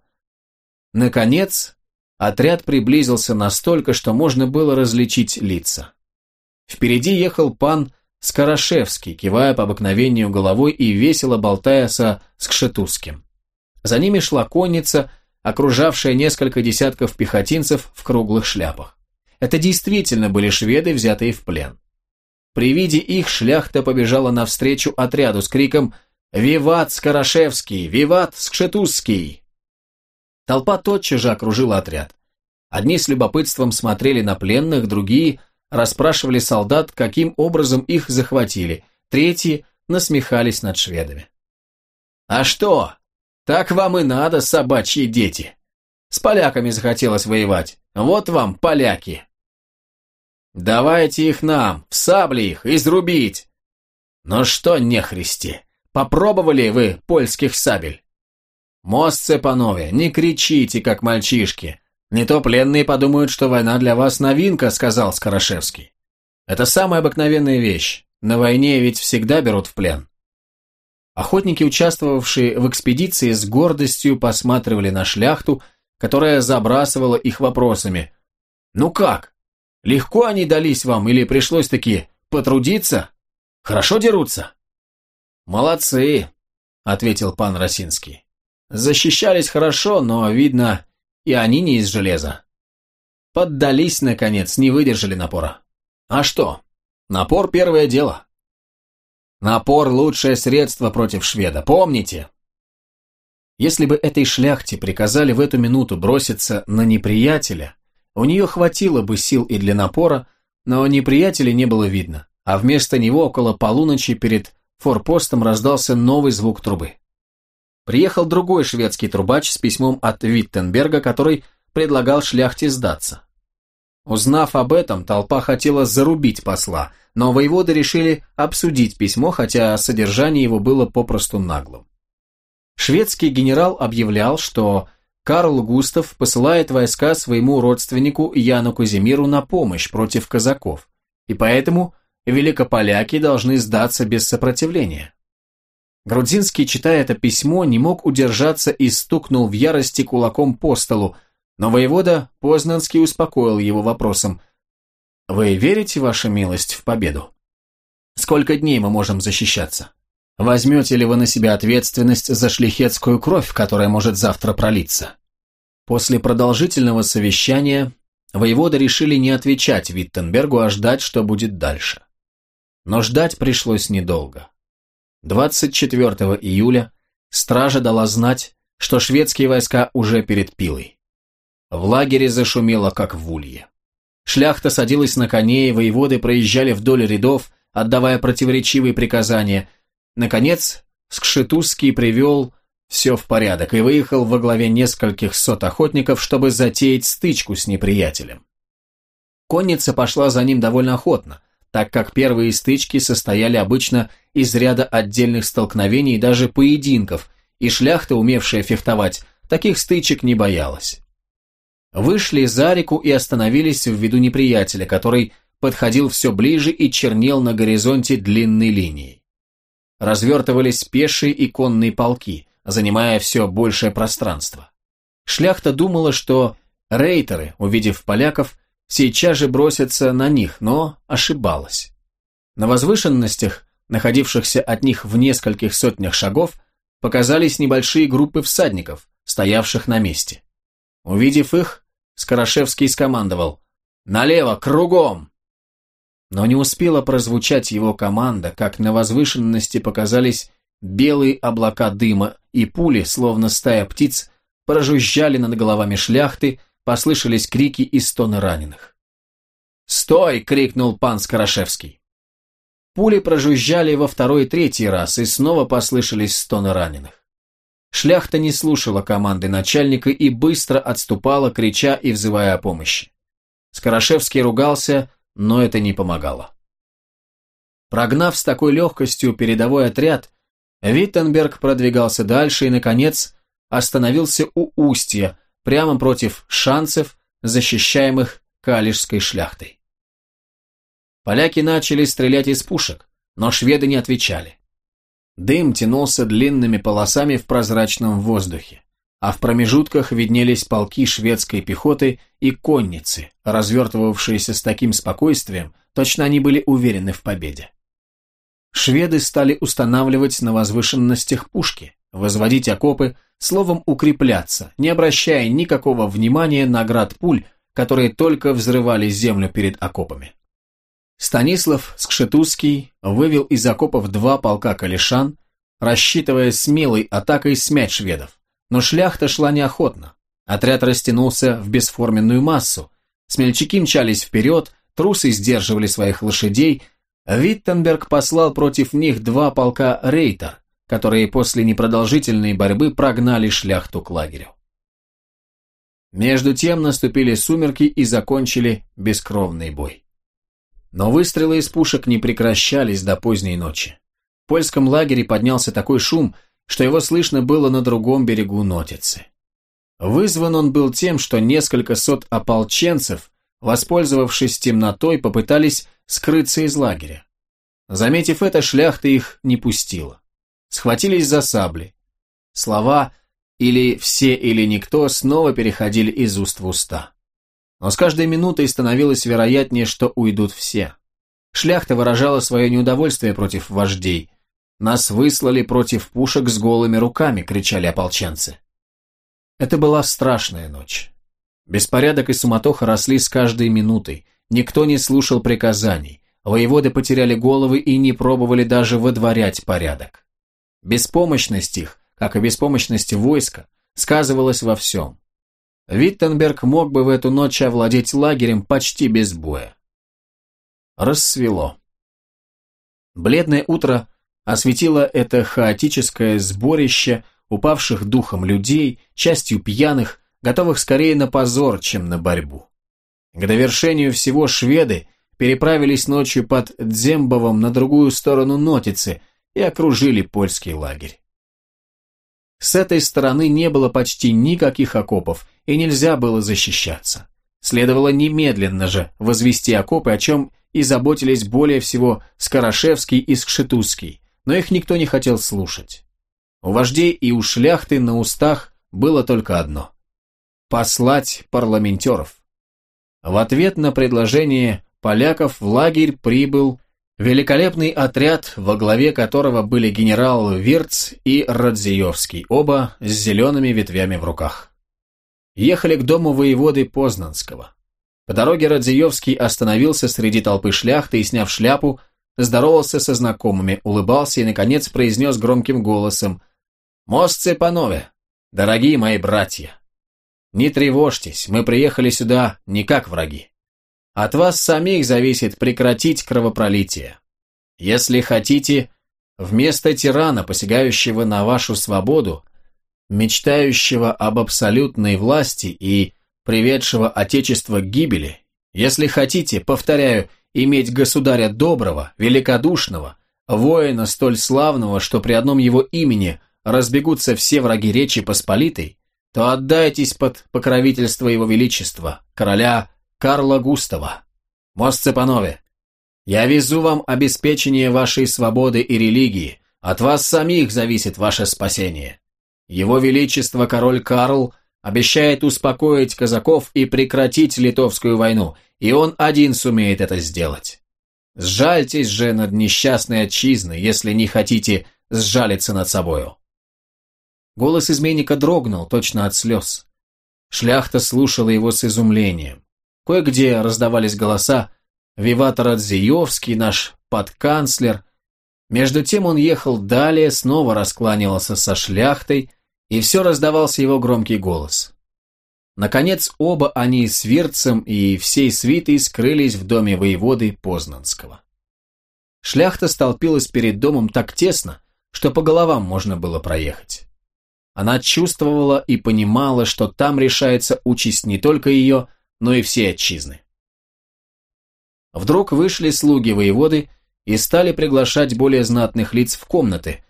Наконец, отряд приблизился настолько, что можно было различить лица. Впереди ехал пан Скорошевский, кивая по обыкновению головой и весело болтая со Скшетузским. За ними шла конница, окружавшая несколько десятков пехотинцев в круглых шляпах. Это действительно были шведы, взятые в плен. При виде их шляхта побежала навстречу отряду с криком! «Виват Скорошевский! Виват Скшетузский!» Толпа тотчас же окружила отряд. Одни с любопытством смотрели на пленных, другие расспрашивали солдат, каким образом их захватили, третьи насмехались над шведами. «А что? Так вам и надо, собачьи дети! С поляками захотелось воевать, вот вам поляки!» «Давайте их нам, в сабли их, изрубить!» «Ну что, нехристи, Попробовали вы польских сабель? Мостце, панове, не кричите, как мальчишки. Не то пленные подумают, что война для вас новинка, сказал Скорошевский. Это самая обыкновенная вещь. На войне ведь всегда берут в плен. Охотники, участвовавшие в экспедиции, с гордостью посматривали на шляхту, которая забрасывала их вопросами. Ну как? Легко они дались вам или пришлось-таки потрудиться? Хорошо дерутся?» «Молодцы», — ответил пан Росинский. «Защищались хорошо, но, видно, и они не из железа. Поддались, наконец, не выдержали напора. А что? Напор – первое дело. Напор – лучшее средство против шведа, помните? Если бы этой шляхте приказали в эту минуту броситься на неприятеля, у нее хватило бы сил и для напора, но неприятеля не было видно, а вместо него около полуночи перед форпостом раздался новый звук трубы. Приехал другой шведский трубач с письмом от Виттенберга, который предлагал шляхте сдаться. Узнав об этом, толпа хотела зарубить посла, но воеводы решили обсудить письмо, хотя содержание его было попросту наглым. Шведский генерал объявлял, что Карл Густав посылает войска своему родственнику Яну Казимиру на помощь против казаков, и поэтому великополяки должны сдаться без сопротивления. Грудзинский, читая это письмо, не мог удержаться и стукнул в ярости кулаком по столу, но воевода Познанский успокоил его вопросом. «Вы верите, ваша милость, в победу? Сколько дней мы можем защищаться? Возьмете ли вы на себя ответственность за шлихетскую кровь, которая может завтра пролиться?» После продолжительного совещания воеводы решили не отвечать Виттенбергу, а ждать, что будет дальше. Но ждать пришлось недолго. 24 июля стража дала знать, что шведские войска уже перед Пилой. В лагере зашумело, как в улье. Шляхта садилась на коней, воеводы проезжали вдоль рядов, отдавая противоречивые приказания. Наконец, Скшетузский привел все в порядок и выехал во главе нескольких сот охотников, чтобы затеять стычку с неприятелем. Конница пошла за ним довольно охотно, так как первые стычки состояли обычно из ряда отдельных столкновений и даже поединков, и шляхта, умевшая фехтовать, таких стычек не боялась вышли за реку и остановились в виду неприятеля, который подходил все ближе и чернел на горизонте длинной линией. Развертывались пешие и конные полки, занимая все большее пространство. Шляхта думала, что рейтеры, увидев поляков, сейчас же бросятся на них, но ошибалась. На возвышенностях, находившихся от них в нескольких сотнях шагов, показались небольшие группы всадников, стоявших на месте. Увидев их, Скорошевский скомандовал «Налево, кругом!» Но не успела прозвучать его команда, как на возвышенности показались белые облака дыма, и пули, словно стая птиц, прожужжали над головами шляхты, послышались крики и стоны раненых. «Стой!» — крикнул пан Скорошевский. Пули прожужжали во второй и третий раз, и снова послышались стоны раненых. Шляхта не слушала команды начальника и быстро отступала, крича и взывая о помощи. Скорошевский ругался, но это не помогало. Прогнав с такой легкостью передовой отряд, Виттенберг продвигался дальше и, наконец, остановился у устья, прямо против шансов, защищаемых калишской шляхтой. Поляки начали стрелять из пушек, но шведы не отвечали. Дым тянулся длинными полосами в прозрачном воздухе, а в промежутках виднелись полки шведской пехоты и конницы, развертывавшиеся с таким спокойствием, точно они были уверены в победе. Шведы стали устанавливать на возвышенностях пушки, возводить окопы, словом укрепляться, не обращая никакого внимания на град пуль, которые только взрывали землю перед окопами. Станислав Скшетузский вывел из окопов два полка калишан, рассчитывая смелой атакой смять шведов. Но шляхта шла неохотно. Отряд растянулся в бесформенную массу. Смельчаки мчались вперед, трусы сдерживали своих лошадей. Виттенберг послал против них два полка рейтер, которые после непродолжительной борьбы прогнали шляхту к лагерю. Между тем наступили сумерки и закончили бескровный бой. Но выстрелы из пушек не прекращались до поздней ночи. В польском лагере поднялся такой шум, что его слышно было на другом берегу Нотицы. Вызван он был тем, что несколько сот ополченцев, воспользовавшись темнотой, попытались скрыться из лагеря. Заметив это, шляхта их не пустила. Схватились за сабли. Слова «или все, или никто» снова переходили из уст в уста. Но с каждой минутой становилось вероятнее, что уйдут все. Шляхта выражала свое неудовольствие против вождей. «Нас выслали против пушек с голыми руками», — кричали ополченцы. Это была страшная ночь. Беспорядок и суматоха росли с каждой минутой. Никто не слушал приказаний. Воеводы потеряли головы и не пробовали даже выдворять порядок. Беспомощность их, как и беспомощность войска, сказывалась во всем. Виттенберг мог бы в эту ночь овладеть лагерем почти без боя. Рассвело. Бледное утро осветило это хаотическое сборище упавших духом людей, частью пьяных, готовых скорее на позор, чем на борьбу. К довершению всего шведы переправились ночью под Дзембовом на другую сторону Нотицы и окружили польский лагерь. С этой стороны не было почти никаких окопов, и нельзя было защищаться. Следовало немедленно же возвести окопы, о чем и заботились более всего Скорошевский и Скшетузский, но их никто не хотел слушать. У вождей и у шляхты на устах было только одно – послать парламентеров. В ответ на предложение поляков в лагерь прибыл великолепный отряд, во главе которого были генерал Вирц и Радзиевский, оба с зелеными ветвями в руках. Ехали к дому воеводы Познанского. По дороге Радзиевский остановился среди толпы шляхты и, сняв шляпу, здоровался со знакомыми, улыбался и, наконец, произнес громким голосом «Мостцы панове, дорогие мои братья, не тревожьтесь, мы приехали сюда не как враги. От вас самих зависит прекратить кровопролитие. Если хотите, вместо тирана, посягающего на вашу свободу, мечтающего об абсолютной власти и приведшего Отечество к гибели, если хотите, повторяю, иметь государя доброго, великодушного, воина столь славного, что при одном его имени разбегутся все враги Речи Посполитой, то отдайтесь под покровительство его величества, короля Карла Густава. Мостце панове, я везу вам обеспечение вашей свободы и религии, от вас самих зависит ваше спасение. Его величество король Карл обещает успокоить казаков и прекратить литовскую войну, и он один сумеет это сделать. Сжальтесь же над несчастной отчизной, если не хотите сжалиться над собою. Голос изменника дрогнул, точно от слез. Шляхта слушала его с изумлением. Кое-где раздавались голоса «Виват Радзиевский, наш подканцлер». Между тем он ехал далее, снова раскланивался со шляхтой, и все раздавался его громкий голос. Наконец оба они с Вирцем и всей свитой скрылись в доме воеводы Познанского. Шляхта столпилась перед домом так тесно, что по головам можно было проехать. Она чувствовала и понимала, что там решается участь не только ее, но и всей отчизны. Вдруг вышли слуги воеводы и стали приглашать более знатных лиц в комнаты.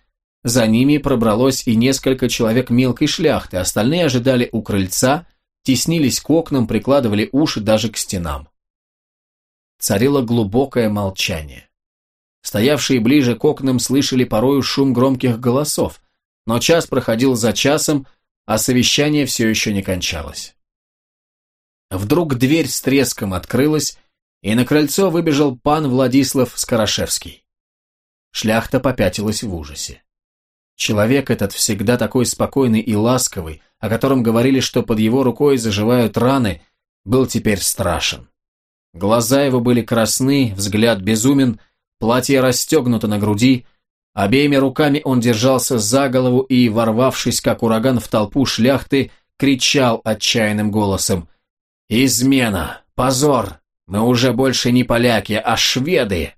За ними пробралось и несколько человек мелкой шляхты, остальные ожидали у крыльца, теснились к окнам, прикладывали уши даже к стенам. Царило глубокое молчание. Стоявшие ближе к окнам слышали порою шум громких голосов, но час проходил за часом, а совещание все еще не кончалось. Вдруг дверь с треском открылась, и на крыльцо выбежал пан Владислав Скорошевский. Шляхта попятилась в ужасе. Человек этот всегда такой спокойный и ласковый, о котором говорили, что под его рукой заживают раны, был теперь страшен. Глаза его были красны, взгляд безумен, платье расстегнуто на груди, Обеими руками он держался за голову и, ворвавшись как ураган в толпу шляхты, кричал отчаянным голосом «Измена! Позор! Мы уже больше не поляки, а шведы!»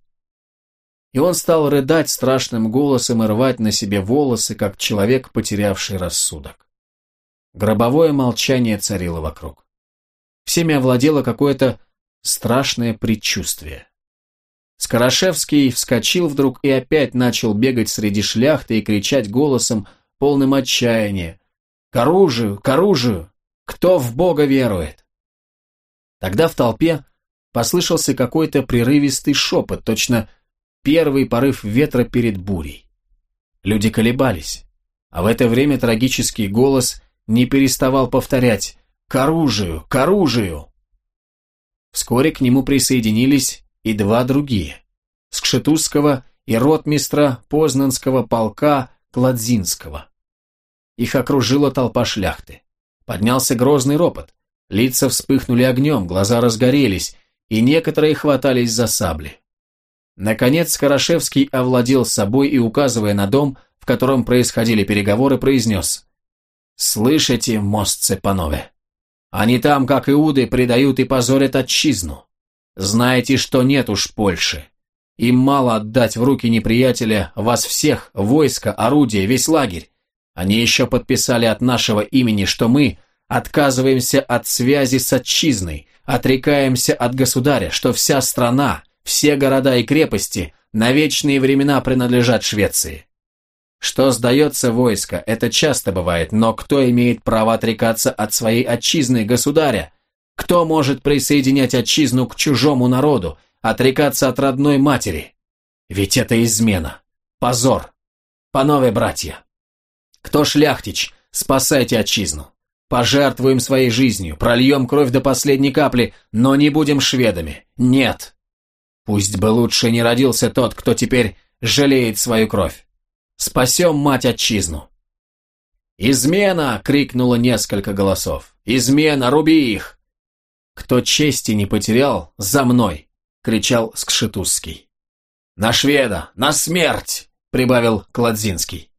И он стал рыдать страшным голосом и рвать на себе волосы, как человек, потерявший рассудок. Гробовое молчание царило вокруг. Всеми овладело какое-то страшное предчувствие. Скорошевский вскочил вдруг и опять начал бегать среди шляхты и кричать голосом, полным отчаяния. «К оружию! К оружию! Кто в Бога верует?» Тогда в толпе послышался какой-то прерывистый шепот, точно первый порыв ветра перед бурей. Люди колебались, а в это время трагический голос не переставал повторять «К оружию! К оружию!» Вскоре к нему присоединились и два другие – Скшетузского и ротмистра Познанского полка Кладзинского. Их окружила толпа шляхты. Поднялся грозный ропот. Лица вспыхнули огнем, глаза разгорелись, и некоторые хватались за сабли. Наконец Скорошевский овладел собой и, указывая на дом, в котором происходили переговоры, произнес «Слышите, мостце панове? Они там, как иуды, предают и позорят отчизну. Знаете, что нет уж Польши. Им мало отдать в руки неприятеля вас всех, войско, орудие, весь лагерь. Они еще подписали от нашего имени, что мы отказываемся от связи с отчизной, отрекаемся от государя, что вся страна, все города и крепости на вечные времена принадлежат Швеции. Что сдается войско, это часто бывает, но кто имеет право отрекаться от своей отчизны государя? Кто может присоединять отчизну к чужому народу, отрекаться от родной матери? Ведь это измена, позор. Панове братья. Кто шляхтич, спасайте отчизну. Пожертвуем своей жизнью, прольем кровь до последней капли, но не будем шведами. Нет. Пусть бы лучше не родился тот, кто теперь жалеет свою кровь. Спасем мать отчизну!» «Измена!» — крикнуло несколько голосов. «Измена! Руби их!» «Кто чести не потерял, за мной!» — кричал Скшетузский. «На шведа! На смерть!» — прибавил Кладзинский.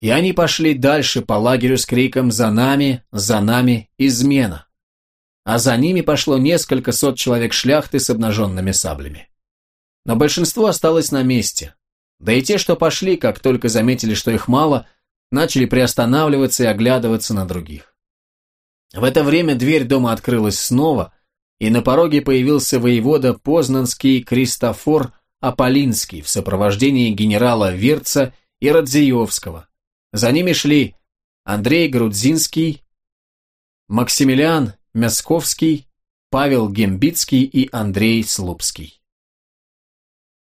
И они пошли дальше по лагерю с криком «За нами! За нами! Измена!» А за ними пошло несколько сот человек шляхты с обнаженными саблями. Но большинство осталось на месте, да и те, что пошли, как только заметили, что их мало, начали приостанавливаться и оглядываться на других. В это время дверь дома открылась снова, и на пороге появился воевода Познанский Кристофор Аполинский в сопровождении генерала Верца и Радзиевского. За ними шли Андрей Грудзинский, Максимилиан Мясковский, Павел Гембицкий и Андрей Слупский.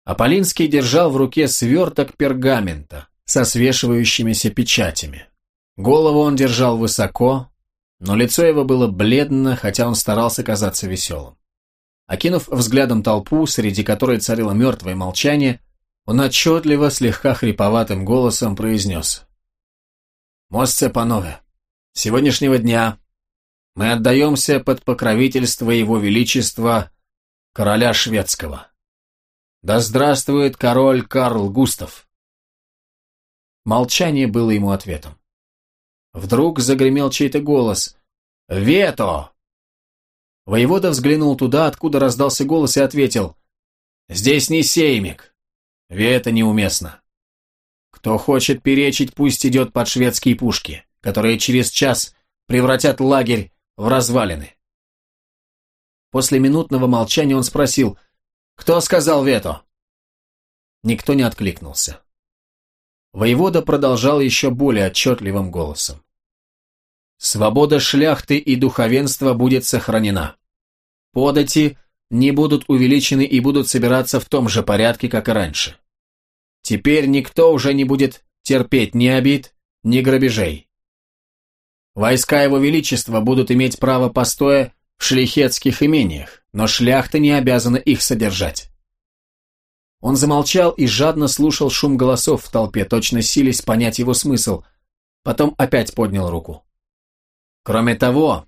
Аполлинский держал в руке сверток пергамента со свешивающимися печатями. Голову он держал высоко, но лицо его было бледно, хотя он старался казаться веселым. Окинув взглядом толпу, среди которой царило мертвое молчание, он отчетливо, слегка хриповатым голосом произнес «Мостце панове, сегодняшнего дня мы отдаемся под покровительство Его Величества, короля шведского». Да здравствует король Карл Густав! Молчание было ему ответом. Вдруг загремел чей-то голос. «Вето!» Воевода взглянул туда, откуда раздался голос, и ответил. «Здесь не сеймик. Вето неуместно. Кто хочет перечить, пусть идет под шведские пушки, которые через час превратят лагерь в развалины». После минутного молчания он спросил, «Кто сказал вето?» Никто не откликнулся. Воевода продолжал еще более отчетливым голосом. «Свобода шляхты и духовенства будет сохранена. Подати не будут увеличены и будут собираться в том же порядке, как и раньше. Теперь никто уже не будет терпеть ни обид, ни грабежей. Войска Его Величества будут иметь право постоя в шлихетских имениях, но шляхта не обязана их содержать. Он замолчал и жадно слушал шум голосов в толпе, точно сились понять его смысл. Потом опять поднял руку. Кроме того,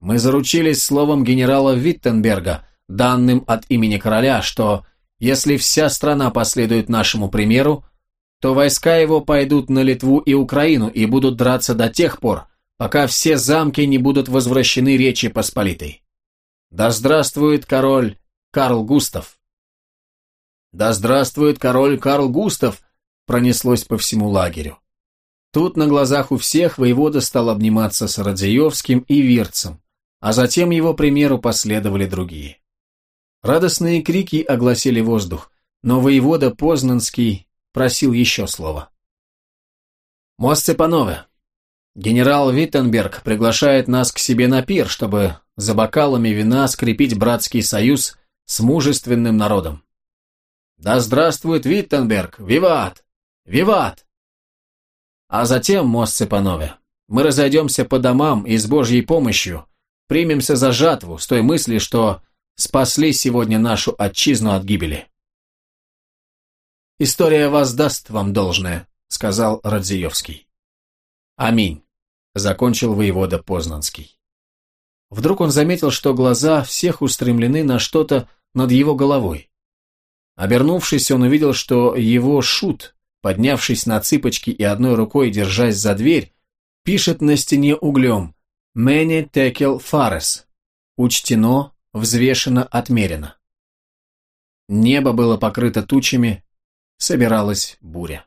мы заручились словом генерала Виттенберга, данным от имени короля, что если вся страна последует нашему примеру, то войска его пойдут на Литву и Украину и будут драться до тех пор, пока все замки не будут возвращены Речи Посполитой. Да здравствует король Карл Густав! Да здравствует король Карл Густав! Пронеслось по всему лагерю. Тут на глазах у всех воевода стал обниматься с Радзиевским и Вирцем, а затем его примеру последовали другие. Радостные крики огласили воздух, но воевода Познанский просил еще слова. «Мосце панове, Генерал Виттенберг приглашает нас к себе на пир, чтобы за бокалами вина скрепить братский союз с мужественным народом. Да здравствует Виттенберг! Виват! Виват! А затем, мост Цепанове, мы разойдемся по домам и с Божьей помощью примемся за жатву с той мысли, что спасли сегодня нашу отчизну от гибели. «История воздаст вам должное», — сказал Радзиевский. «Аминь», — закончил воевода Познанский. Вдруг он заметил, что глаза всех устремлены на что-то над его головой. Обернувшись, он увидел, что его шут, поднявшись на цыпочки и одной рукой держась за дверь, пишет на стене углем «Мэне текел фарес» – «Учтено, взвешено, отмерено». Небо было покрыто тучами, собиралась буря.